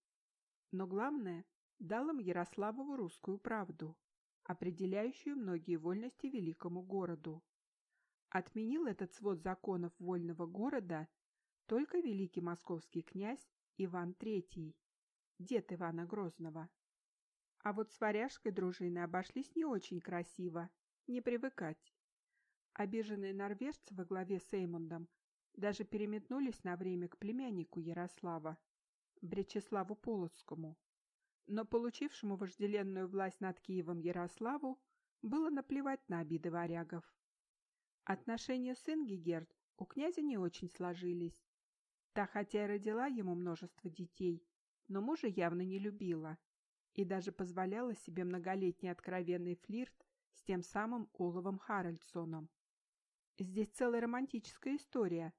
но главное, дал им Ярославову русскую правду, определяющую многие вольности великому городу. Отменил этот свод законов вольного города только великий московский князь Иван III, дед Ивана Грозного. А вот с варяжской дружиной обошлись не очень красиво, не привыкать. Обиженные норвежцы во главе с Эймундом даже переметнулись на время к племяннику Ярослава, Бречеславу Полоцкому. Но получившему вожделенную власть над Киевом Ярославу было наплевать на обиды варягов. Отношения с Ингигерд у князя не очень сложились. Та хотя и родила ему множество детей, но мужа явно не любила и даже позволяла себе многолетний откровенный флирт с тем самым Оловом Харальдсоном. Здесь целая романтическая история,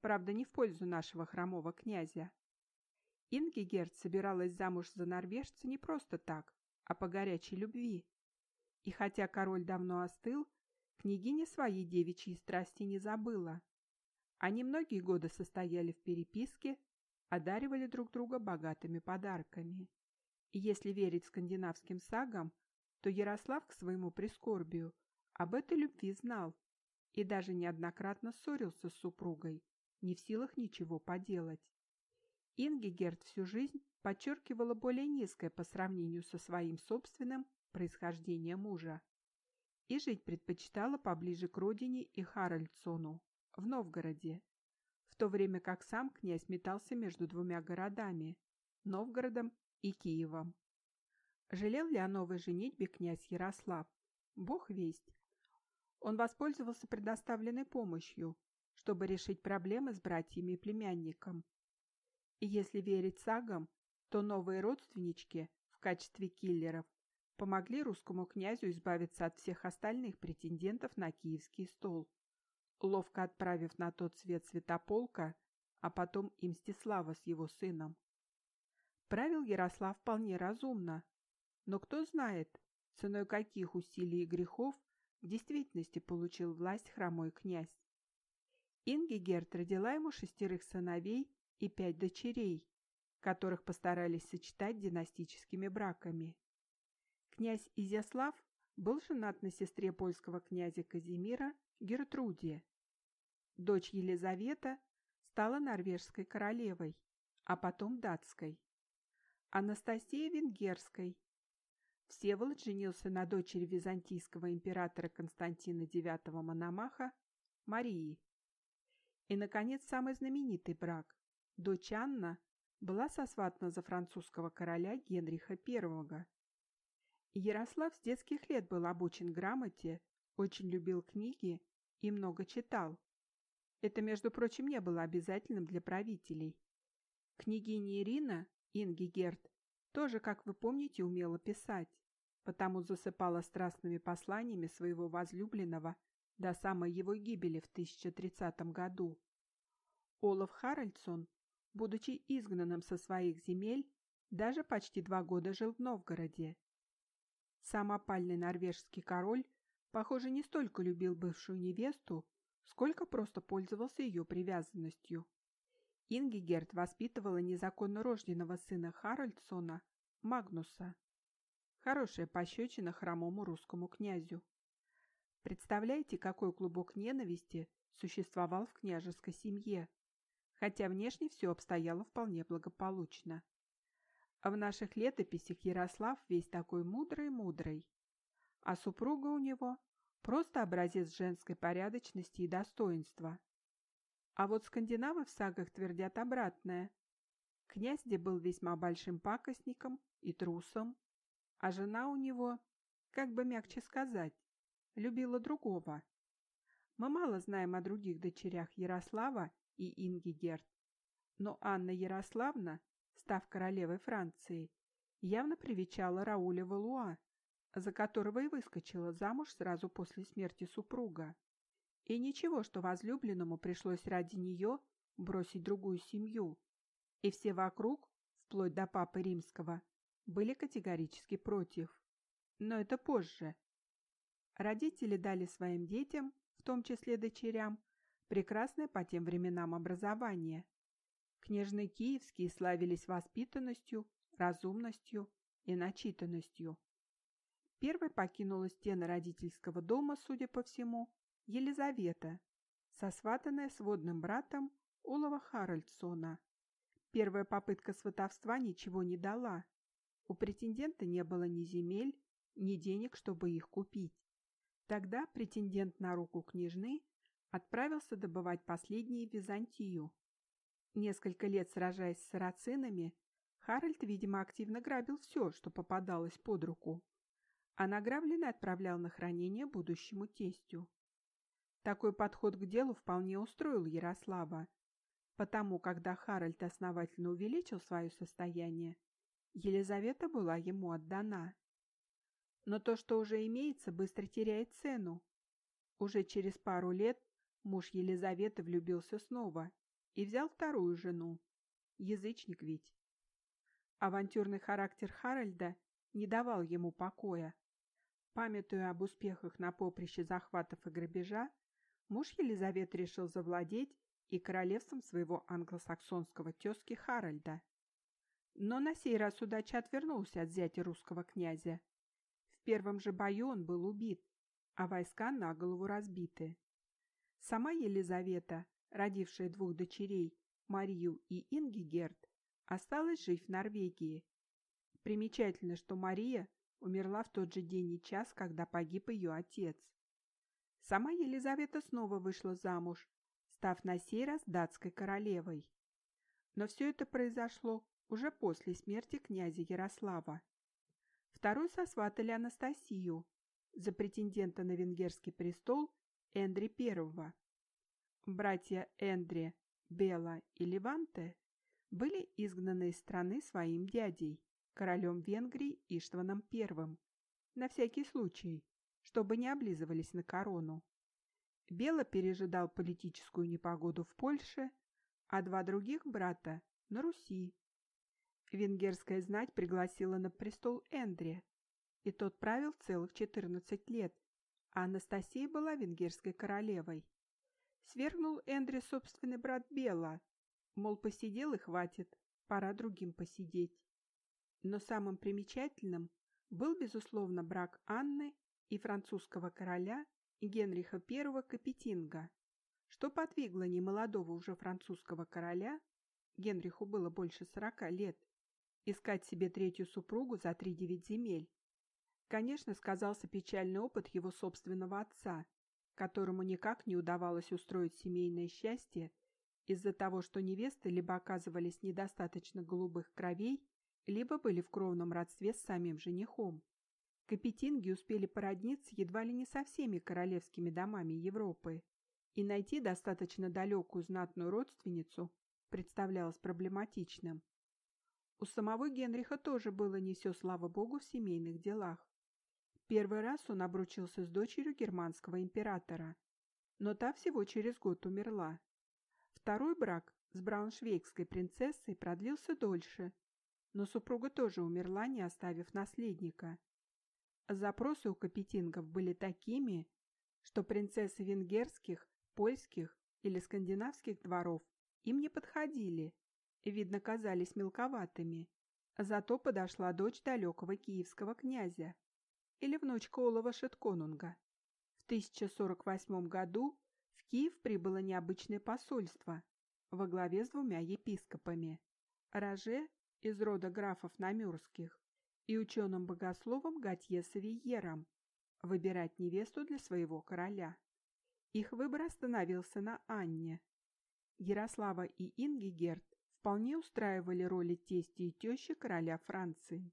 правда, не в пользу нашего хромого князя. Ингигерд собиралась замуж за норвежца не просто так, а по горячей любви. И хотя король давно остыл, княгиня своей девичьей страсти не забыла. Они многие годы состояли в переписке, одаривали друг друга богатыми подарками. И если верить скандинавским сагам, то Ярослав к своему прискорбию об этой любви знал и даже неоднократно ссорился с супругой, не в силах ничего поделать. Ингигерд всю жизнь подчеркивала более низкое по сравнению со своим собственным происхождением мужа и жить предпочитала поближе к родине и Харальдсону, в Новгороде, в то время как сам князь метался между двумя городами – Новгородом и Киевом. Жалел ли о новой женитьбе князь Ярослав? Бог весть. Он воспользовался предоставленной помощью, чтобы решить проблемы с братьями и племянником. Если верить сагам, то новые родственнички в качестве киллеров помогли русскому князю избавиться от всех остальных претендентов на киевский стол, ловко отправив на тот свет Святополка, а потом и Мстислава с его сыном. Правил Ярослав вполне разумно, но кто знает, ценой каких усилий и грехов в действительности получил власть хромой князь. Ингигерт родила ему шестерых сыновей и пять дочерей, которых постарались сочетать династическими браками. Князь Изяслав был женат на сестре польского князя Казимира Гертруде. Дочь Елизавета стала норвежской королевой, а потом датской. Анастасия Венгерской. Всеволод женился на дочери византийского императора Константина IX Мономаха Марии. И, наконец, самый знаменитый брак. Дочь Анна была сосватана за французского короля Генриха I. Ярослав с детских лет был обучен грамоте, очень любил книги и много читал. Это, между прочим, не было обязательным для правителей. Княгиня Ирина, Инги Герд, тоже, как вы помните, умела писать, потому засыпала страстными посланиями своего возлюбленного до самой его гибели в 1030 году. Олаф Харальдсон, будучи изгнанным со своих земель, даже почти два года жил в Новгороде. Сам опальный норвежский король, похоже, не столько любил бывшую невесту, сколько просто пользовался ее привязанностью. Ингигерт воспитывала незаконно рожденного сына Харальдсона, Магнуса. Хорошая пощечина хромому русскому князю. Представляете, какой клубок ненависти существовал в княжеской семье, хотя внешне все обстояло вполне благополучно. А в наших летописях Ярослав весь такой мудрый-мудрый, а супруга у него Просто образец женской порядочности и достоинства. А вот скандинавы в сагах твердят обратное. Князь где был весьма большим пакостником и трусом, а жена у него, как бы мягче сказать, любила другого. Мы мало знаем о других дочерях Ярослава и Ингигерт, но Анна Ярославна, став королевой Франции, явно привечала Рауля Валуа, за которого и выскочила замуж сразу после смерти супруга. И ничего, что возлюбленному пришлось ради нее бросить другую семью. И все вокруг, вплоть до папы римского, были категорически против. Но это позже. Родители дали своим детям, в том числе дочерям, прекрасное по тем временам образование. Княжны киевские славились воспитанностью, разумностью и начитанностью. Первой покинула стены родительского дома, судя по всему, Елизавета, сосватанная сводным братом Олова Харальдсона. Первая попытка сватовства ничего не дала. У претендента не было ни земель, ни денег, чтобы их купить. Тогда претендент на руку княжны отправился добывать последние Византию. Несколько лет сражаясь с сарацинами, Харальд, видимо, активно грабил все, что попадалось под руку а награбленный отправлял на хранение будущему тестю. Такой подход к делу вполне устроил Ярослава, потому когда Харальд основательно увеличил свое состояние, Елизавета была ему отдана. Но то, что уже имеется, быстро теряет цену. Уже через пару лет муж Елизаветы влюбился снова и взял вторую жену. Язычник ведь. Авантюрный характер Харальда не давал ему покоя. Памятуя об успехах на поприще захватов и грабежа, муж Елизаветы решил завладеть и королевством своего англосаксонского тезки Харальда. Но на сей раз удача отвернулся от зятя русского князя. В первом же бою он был убит, а войска на голову разбиты. Сама Елизавета, родившая двух дочерей, Марию и Ингигерд, осталась жить в Норвегии. Примечательно, что Мария умерла в тот же день и час, когда погиб ее отец. Сама Елизавета снова вышла замуж, став на сей раз датской королевой. Но все это произошло уже после смерти князя Ярослава. Второй сосватали Анастасию за претендента на венгерский престол Эндри I. Братья Эндри, Бела и Леванте были изгнаны из страны своим дядей, королем Венгрии Иштваном I, на всякий случай, чтобы не облизывались на корону. Бело пережидал политическую непогоду в Польше, а два других брата – на Руси. Венгерская знать пригласила на престол Эндрия, и тот правил целых 14 лет, а Анастасия была венгерской королевой. свергнул Эндри собственный брат Бела, мол, посидел и хватит, пора другим посидеть. Но самым примечательным был, безусловно, брак Анны и французского короля Генриха I Капетинга, что подвигло немолодого уже французского короля, Генриху было больше сорока лет, искать себе третью супругу за три девять земель. Конечно, сказался печальный опыт его собственного отца, которому никак не удавалось устроить семейное счастье из-за того, что невесты либо оказывались недостаточно голубых кровей, либо были в кровном родстве с самим женихом. Капетинги успели породниться едва ли не со всеми королевскими домами Европы, и найти достаточно далекую знатную родственницу представлялось проблематичным. У самого Генриха тоже было не все, слава богу, в семейных делах. Первый раз он обручился с дочерью германского императора, но та всего через год умерла. Второй брак с брауншвейгской принцессой продлился дольше, но супруга тоже умерла, не оставив наследника. Запросы у капетингов были такими, что принцессы венгерских, польских или скандинавских дворов им не подходили, видно, казались мелковатыми. Зато подошла дочь далекого киевского князя или внучка Олова Шитконунга. В 1048 году в Киев прибыло необычное посольство во главе с двумя епископами – Роже из рода графов Намюрских и ученым-богословом Готье Савиером выбирать невесту для своего короля. Их выбор остановился на Анне. Ярослава и Ингигерт вполне устраивали роли тести и тещи короля Франции,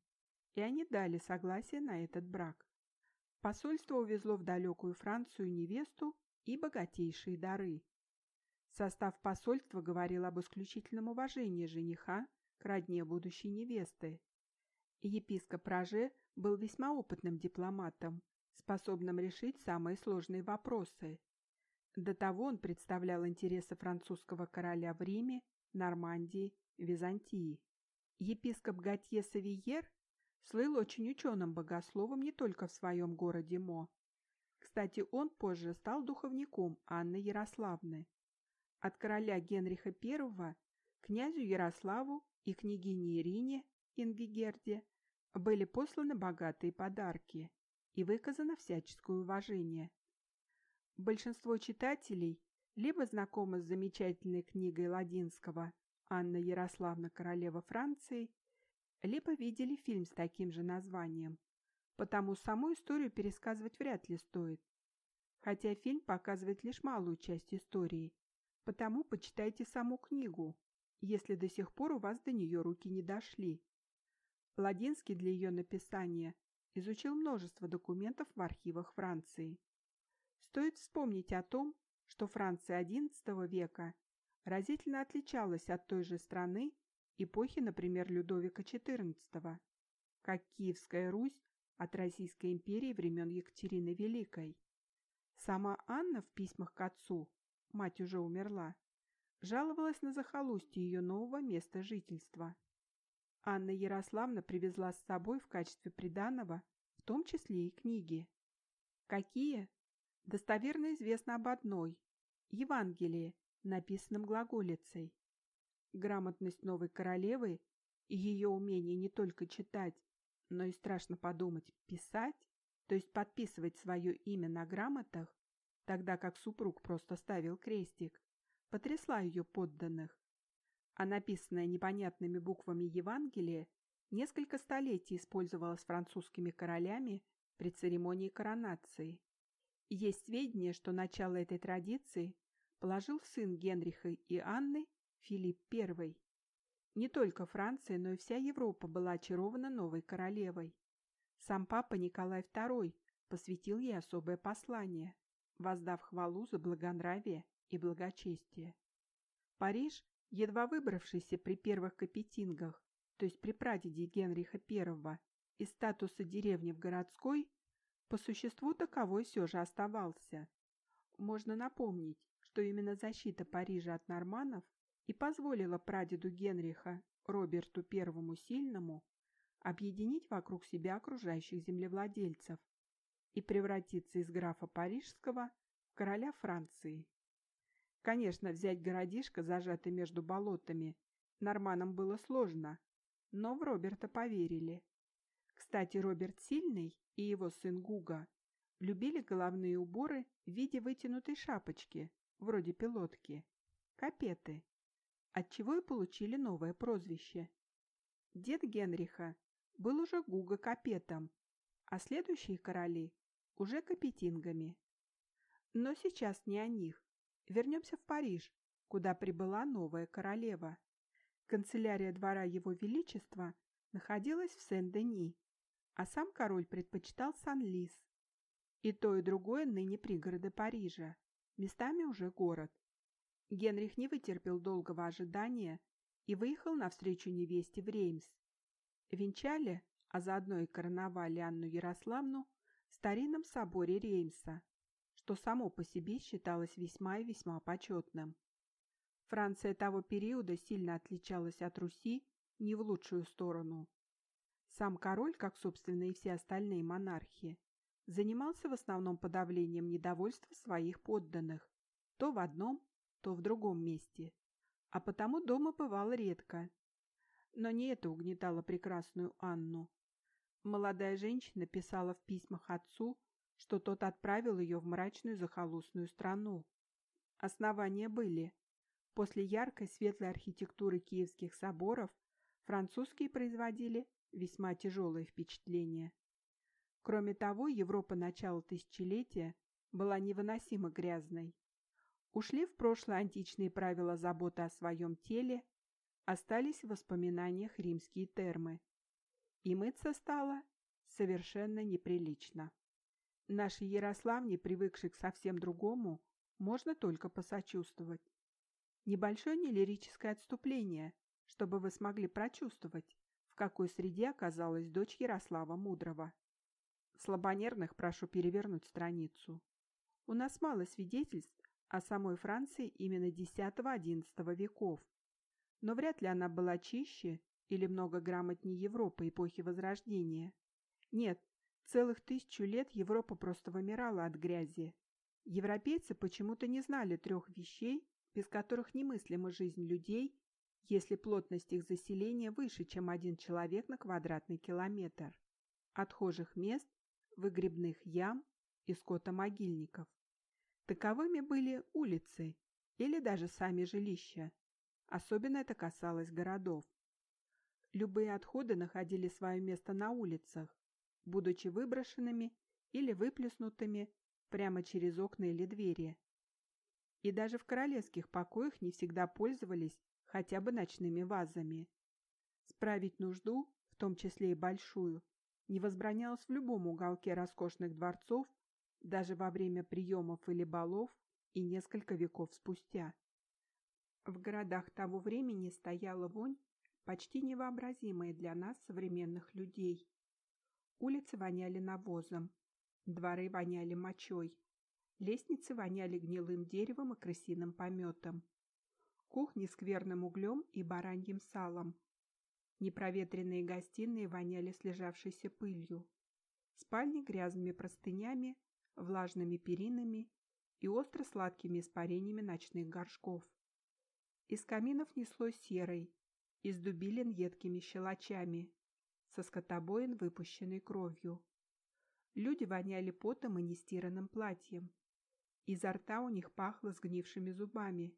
и они дали согласие на этот брак. Посольство увезло в далекую Францию невесту и богатейшие дары. Состав посольства говорил об исключительном уважении жениха к родне будущей невесты. Епископ Роже был весьма опытным дипломатом, способным решить самые сложные вопросы. До того он представлял интересы французского короля в Риме, Нормандии, Византии. Епископ Готье Савиер слыл очень ученым богословом не только в своем городе Мо. Кстати, он позже стал духовником Анны Ярославны. От короля Генриха I князю Ярославу и княгине Ирине Ингигерде были посланы богатые подарки и выказано всяческое уважение. Большинство читателей либо знакомы с замечательной книгой Ладинского «Анна Ярославна, королева Франции», либо видели фильм с таким же названием, потому саму историю пересказывать вряд ли стоит. Хотя фильм показывает лишь малую часть истории, потому почитайте саму книгу, если до сих пор у вас до нее руки не дошли. Ладинский для ее написания изучил множество документов в архивах Франции. Стоит вспомнить о том, что Франция XI века разительно отличалась от той же страны эпохи, например, Людовика XIV, как Киевская Русь от Российской империи времен Екатерины Великой. Сама Анна в письмах к отцу, мать уже умерла, жаловалась на захолустье ее нового места жительства. Анна Ярославна привезла с собой в качестве приданого, в том числе и книги. Какие? Достоверно известно об одной – Евангелии, написанном глаголицей. Грамотность новой королевы и ее умение не только читать, но и страшно подумать писать, то есть подписывать свое имя на грамотах, тогда как супруг просто ставил крестик, потрясла ее подданных. А написанное непонятными буквами Евангелие несколько столетий использовалось французскими королями при церемонии коронации. Есть сведения, что начало этой традиции положил сын Генриха и Анны Филипп I. Не только Франция, но и вся Европа была очарована новой королевой. Сам папа Николай II посвятил ей особое послание, воздав хвалу за благонравие и благочестие. Париж, едва выбравшийся при первых капетингах, то есть при прадеде Генриха I, из статуса деревни в городской, по существу таковой все же оставался. Можно напомнить, что именно защита Парижа от норманнов и позволила прадеду Генриха, Роберту I Сильному, объединить вокруг себя окружающих землевладельцев и превратиться из графа Парижского в короля Франции. Конечно, взять городишко, зажатый между болотами, норманам было сложно, но в Роберта поверили. Кстати, Роберт Сильный и его сын Гуга любили головные уборы в виде вытянутой шапочки, вроде пилотки, капеты, отчего и получили новое прозвище. Дед Генриха был уже Гуга капетом, а следующие короли уже капетингами. Но сейчас не о них. Вернемся в Париж, куда прибыла новая королева. Канцелярия двора Его Величества находилась в Сен-Дени, а сам король предпочитал Сан-Лис. И то, и другое ныне пригороды Парижа, местами уже город. Генрих не вытерпел долгого ожидания и выехал навстречу невесте в Реймс. Венчали, а заодно и короновали Анну Ярославну в старинном соборе Реймса, что само по себе считалось весьма и весьма почетным. Франция того периода сильно отличалась от Руси не в лучшую сторону. Сам король, как, собственно, и все остальные монархи, занимался в основном подавлением недовольства своих подданных, то в одном, то в другом месте, а потому дома бывал редко. Но не это угнетало прекрасную Анну. Молодая женщина писала в письмах отцу, что тот отправил ее в мрачную захолустную страну. Основания были. После яркой светлой архитектуры киевских соборов французские производили весьма тяжелое впечатление. Кроме того, Европа начала тысячелетия была невыносимо грязной. Ушли в прошлое античные правила заботы о своем теле, остались в воспоминаниях римские термы. И мыться стало совершенно неприлично. Нашей Ярославне, привыкшей к совсем другому, можно только посочувствовать. Небольшое нелирическое отступление, чтобы вы смогли прочувствовать, в какой среде оказалась дочь Ярослава Мудрого. Слабонервных прошу перевернуть страницу. У нас мало свидетельств о самой Франции именно X-XI веков, но вряд ли она была чище или много грамотнее Европы эпохи Возрождения. Нет, целых тысячу лет Европа просто вымирала от грязи. Европейцы почему-то не знали трех вещей, без которых немыслима жизнь людей, если плотность их заселения выше, чем один человек на квадратный километр. Отхожих мест, выгребных ям и скотомогильников. Таковыми были улицы или даже сами жилища. Особенно это касалось городов. Любые отходы находили свое место на улицах, будучи выброшенными или выплеснутыми прямо через окна или двери. И даже в королевских покоях не всегда пользовались хотя бы ночными вазами. Справить нужду, в том числе и большую, не возбранялось в любом уголке роскошных дворцов, даже во время приемов или балов и несколько веков спустя. В городах того времени стояла вонь, почти невообразимая для нас, современных людей. Улицы воняли навозом, дворы воняли мочой, лестницы воняли гнилым деревом и крысиным пометом, кухни скверным углем и бараньим салом. Непроветренные гостиные воняли слежавшейся пылью, спальни грязными простынями, влажными перинами и остро-сладкими испарениями ночных горшков. Из каминов несло серой, из дубилин едкими щелочами, со скотобоин выпущенной кровью. Люди воняли потом и нестиранным платьем. Изо рта у них пахло сгнившими зубами,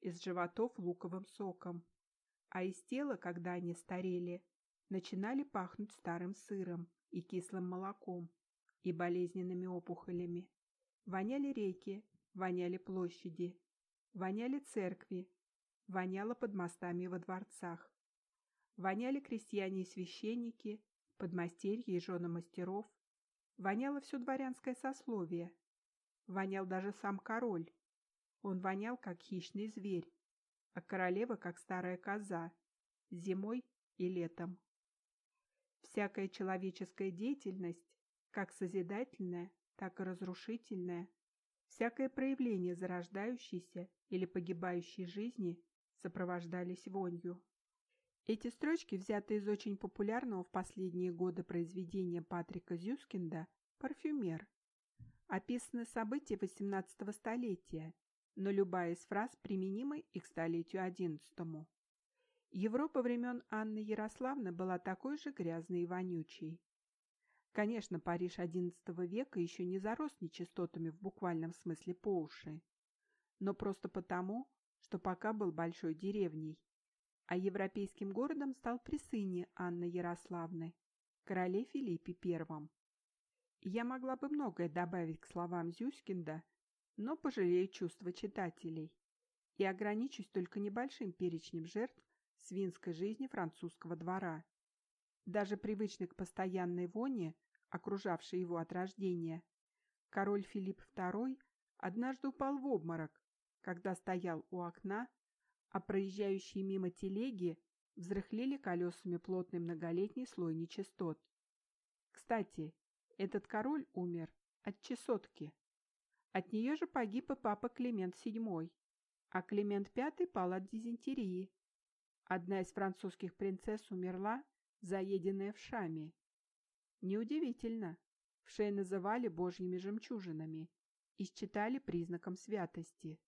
из животов луковым соком, а из тела, когда они старели, начинали пахнуть старым сыром и кислым молоком и болезненными опухолями. Воняли реки, воняли площади, воняли церкви, воняло под мостами во дворцах. Воняли крестьяне и священники, подмастерья и жены мастеров. Воняло все дворянское сословие. Вонял даже сам король. Он вонял, как хищный зверь, а королева, как старая коза, зимой и летом. Всякая человеческая деятельность, как созидательная, так и разрушительная, всякое проявление зарождающейся или погибающей жизни сопровождались вонью. Эти строчки взяты из очень популярного в последние годы произведения Патрика Зюскинда «Парфюмер». Описаны события XVIII столетия, но любая из фраз применима и к столетию XI. Европа времен Анны Ярославны была такой же грязной и вонючей. Конечно, Париж XI века еще не зарос нечистотами в буквальном смысле по уши, но просто потому, что пока был большой деревней, а европейским городом стал при сыне Анны Ярославны, короле Филиппе I. Я могла бы многое добавить к словам Зюскинда, но пожалею чувства читателей и ограничусь только небольшим перечнем жертв свинской жизни французского двора. Даже привычный к постоянной воне, окружавшей его от рождения, король Филипп II однажды упал в обморок, когда стоял у окна, а проезжающие мимо телеги взрыхлили колесами плотный многолетний слой нечистот. Кстати, этот король умер от чесотки. От нее же погиб и папа Климент VII, а Климент V пал от дизентерии. Одна из французских принцесс умерла, заеденная в шаме. Неудивительно, в шее называли божьими жемчужинами и считали признаком святости.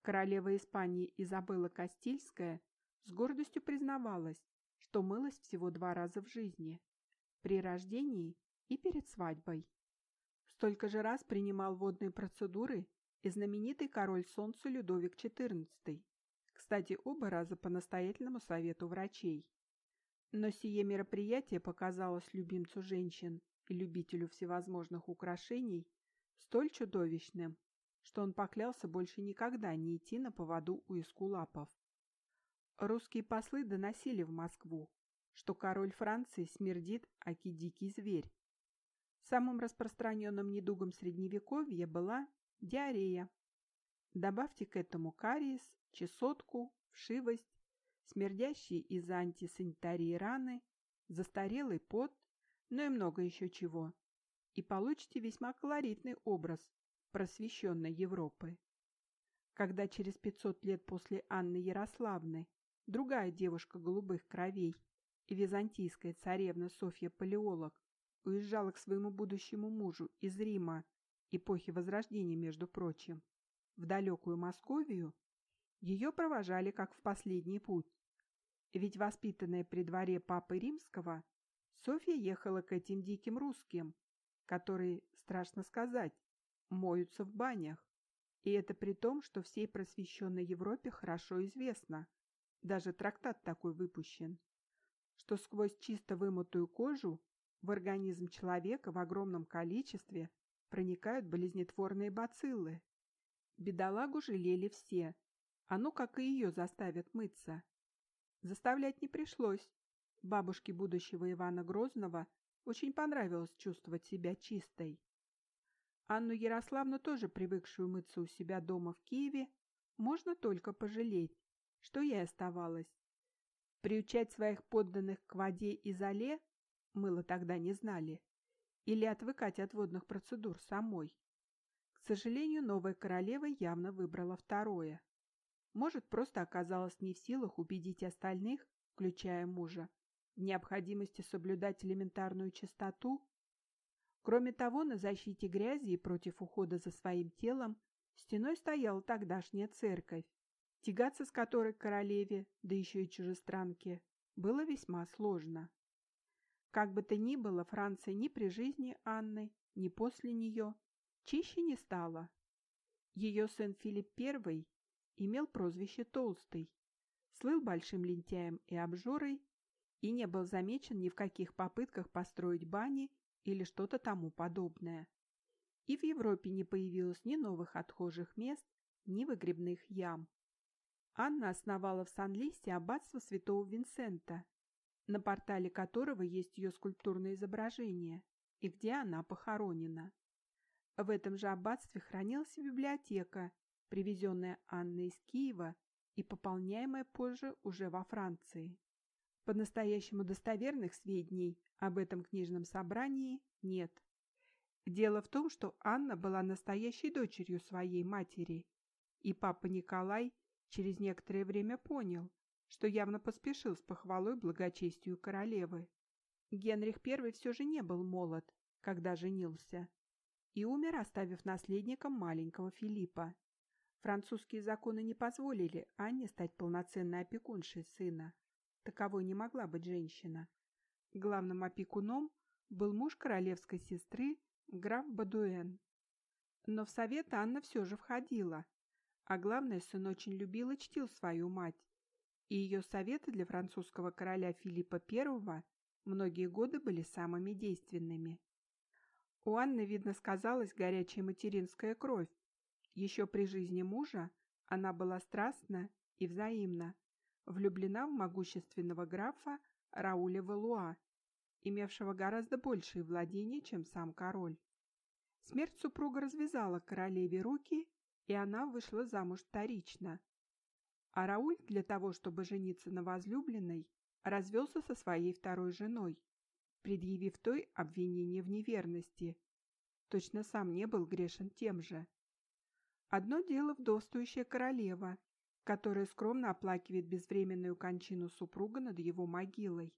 Королева Испании Изабелла Кастильская с гордостью признавалась, что мылась всего два раза в жизни – при рождении и перед свадьбой. Столько же раз принимал водные процедуры и знаменитый король солнца Людовик XIV, кстати, оба раза по настоятельному совету врачей. Но сие мероприятие показалось любимцу женщин и любителю всевозможных украшений столь чудовищным, что он поклялся больше никогда не идти на поводу у эскулапов. Русские послы доносили в Москву, что король Франции смердит аки дикий зверь. Самым распространенным недугом Средневековья была диарея. Добавьте к этому кариес, чесотку, вшивость, смердящие из антисанитарии раны, застарелый пот, ну и много еще чего. И получите весьма колоритный образ просвещенной Европы. Когда через 500 лет после Анны Ярославны другая девушка голубых кровей и византийская царевна Софья Палеолог уезжала к своему будущему мужу из Рима, эпохи Возрождения, между прочим, в далекую Московию, ее провожали как в последний путь. Ведь воспитанная при дворе Папы Римского, Софья ехала к этим диким русским, которые, страшно сказать, моются в банях. И это при том, что всей просвещенной Европе хорошо известно, даже трактат такой выпущен, что сквозь чисто вымытую кожу в организм человека в огромном количестве проникают болезнетворные бациллы. Бедолагу жалели все, а ну как и ее заставят мыться. Заставлять не пришлось. Бабушке будущего Ивана Грозного очень понравилось чувствовать себя чистой. Анну Ярославну, тоже привыкшую мыться у себя дома в Киеве, можно только пожалеть, что ей оставалось. Приучать своих подданных к воде и зале мыло тогда не знали, или отвыкать от водных процедур самой. К сожалению, новая королева явно выбрала второе. Может, просто оказалась не в силах убедить остальных, включая мужа, в необходимости соблюдать элементарную чистоту? Кроме того, на защите грязи и против ухода за своим телом стеной стояла тогдашняя церковь, тягаться с которой королеве, да еще и чужестранке, было весьма сложно. Как бы то ни было, Франция ни при жизни Анны, ни после нее чище не стала. Ее сын Филипп I имел прозвище Толстый, слыл большим лентяем и обжорой и не был замечен ни в каких попытках построить бани или что-то тому подобное. И в Европе не появилось ни новых отхожих мест, ни выгребных ям. Анна основала в Сан-Листе аббатство святого Винсента, на портале которого есть ее скульптурное изображение и где она похоронена. В этом же аббатстве хранилась библиотека, привезенная Анной из Киева и пополняемая позже уже во Франции. По-настоящему достоверных сведений об этом книжном собрании нет. Дело в том, что Анна была настоящей дочерью своей матери, и папа Николай через некоторое время понял, что явно поспешил с похвалой благочестию королевы. Генрих I все же не был молод, когда женился, и умер, оставив наследником маленького Филиппа. Французские законы не позволили Анне стать полноценной опекуншей сына. Таковой не могла быть женщина. Главным опекуном был муж королевской сестры, граф Бадуэн. Но в совет Анна все же входила, а главное, сын очень любил и чтил свою мать, и ее советы для французского короля Филиппа I многие годы были самыми действенными. У Анны, видно, сказалась горячая материнская кровь. Еще при жизни мужа она была страстна и взаимна, влюблена в могущественного графа Рауля Валуа, имевшего гораздо большие владения, чем сам король. Смерть супруга развязала королеве руки, и она вышла замуж вторично, а Рауль для того, чтобы жениться на возлюбленной, развелся со своей второй женой, предъявив той обвинение в неверности. Точно сам не был грешен тем же. Одно дело вдовствующая королева, которая скромно оплакивает безвременную кончину супруга над его могилой.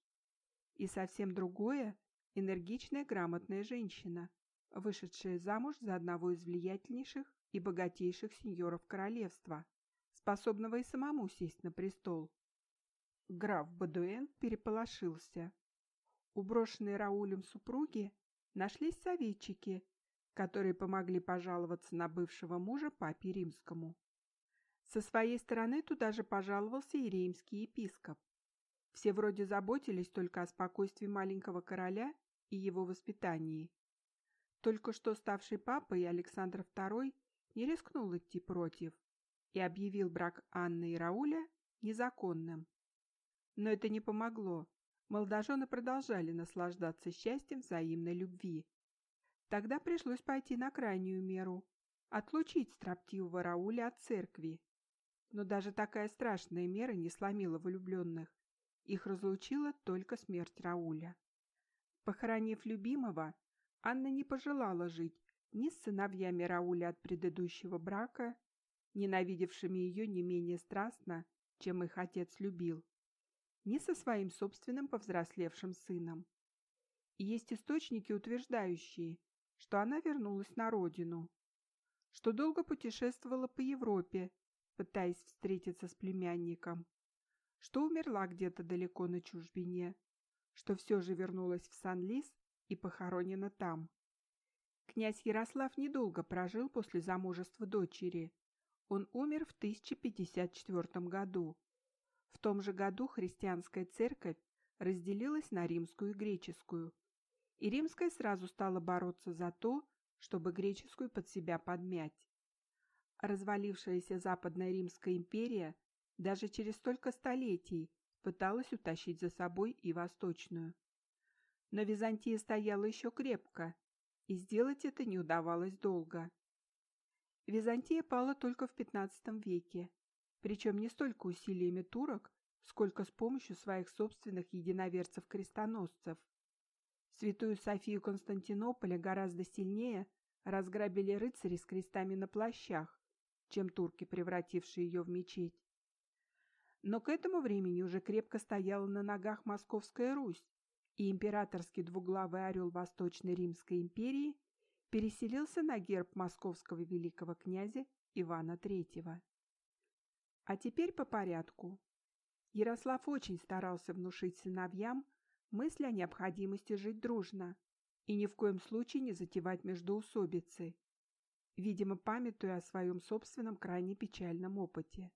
И совсем другое – энергичная грамотная женщина, вышедшая замуж за одного из влиятельнейших и богатейших сеньоров королевства способного и самому сесть на престол. Граф Бадуэн переполошился. У брошенной Раулем супруги нашлись советчики, которые помогли пожаловаться на бывшего мужа папе римскому. Со своей стороны туда же пожаловался и римский епископ. Все вроде заботились только о спокойствии маленького короля и его воспитании. Только что ставший папой Александр II не рискнул идти против и объявил брак Анны и Рауля незаконным. Но это не помогло. Молодожены продолжали наслаждаться счастьем взаимной любви. Тогда пришлось пойти на крайнюю меру – отлучить строптивого Рауля от церкви. Но даже такая страшная мера не сломила влюбленных. Их разлучила только смерть Рауля. Похоронив любимого, Анна не пожелала жить ни с сыновьями Рауля от предыдущего брака, ненавидевшими ее не менее страстно, чем их отец любил, ни со своим собственным повзрослевшим сыном. И есть источники, утверждающие, что она вернулась на родину, что долго путешествовала по Европе, пытаясь встретиться с племянником, что умерла где-то далеко на чужбине, что все же вернулась в Сан-Лис и похоронена там. Князь Ярослав недолго прожил после замужества дочери, он умер в 1054 году. В том же году христианская церковь разделилась на римскую и греческую, и римская сразу стала бороться за то, чтобы греческую под себя подмять. Развалившаяся Западная Римская империя даже через столько столетий пыталась утащить за собой и Восточную. Но Византия стояла еще крепко, и сделать это не удавалось долго. Византия пала только в XV веке, причем не столько усилиями турок, сколько с помощью своих собственных единоверцев-крестоносцев. Святую Софию Константинополя гораздо сильнее разграбили рыцари с крестами на плащах, чем турки, превратившие ее в мечеть. Но к этому времени уже крепко стояла на ногах Московская Русь, и императорский двуглавый орел Восточной Римской империи переселился на герб московского великого князя Ивана III. А теперь по порядку. Ярослав очень старался внушить сыновьям мысль о необходимости жить дружно и ни в коем случае не затевать междоусобицы, видимо, памятуя о своем собственном крайне печальном опыте.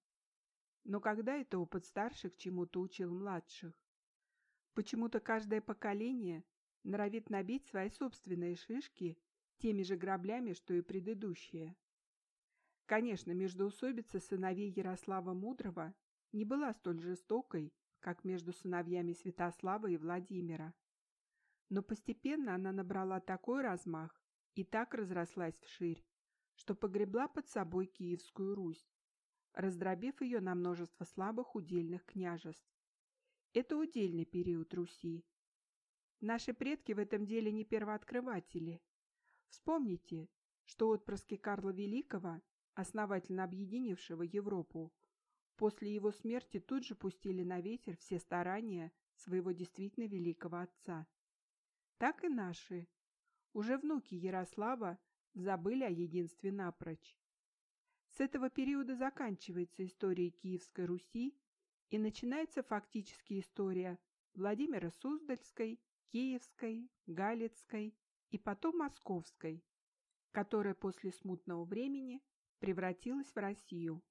Но когда это опыт старших чему-то учил младших? Почему-то каждое поколение норовит набить свои собственные шишки теми же граблями, что и предыдущие. Конечно, междоусобица сыновей Ярослава Мудрого не была столь жестокой, как между сыновьями Святослава и Владимира. Но постепенно она набрала такой размах и так разрослась вширь, что погребла под собой Киевскую Русь, раздробив ее на множество слабых удельных княжеств. Это удельный период Руси. Наши предки в этом деле не первооткрыватели, Вспомните, что отпрыски Карла Великого, основательно объединившего Европу, после его смерти тут же пустили на ветер все старания своего действительно великого отца. Так и наши, уже внуки Ярослава, забыли о единстве напрочь. С этого периода заканчивается история Киевской Руси и начинается фактически история Владимира Суздальской, Киевской, Галицкой и потом Московской, которая после смутного времени превратилась в Россию.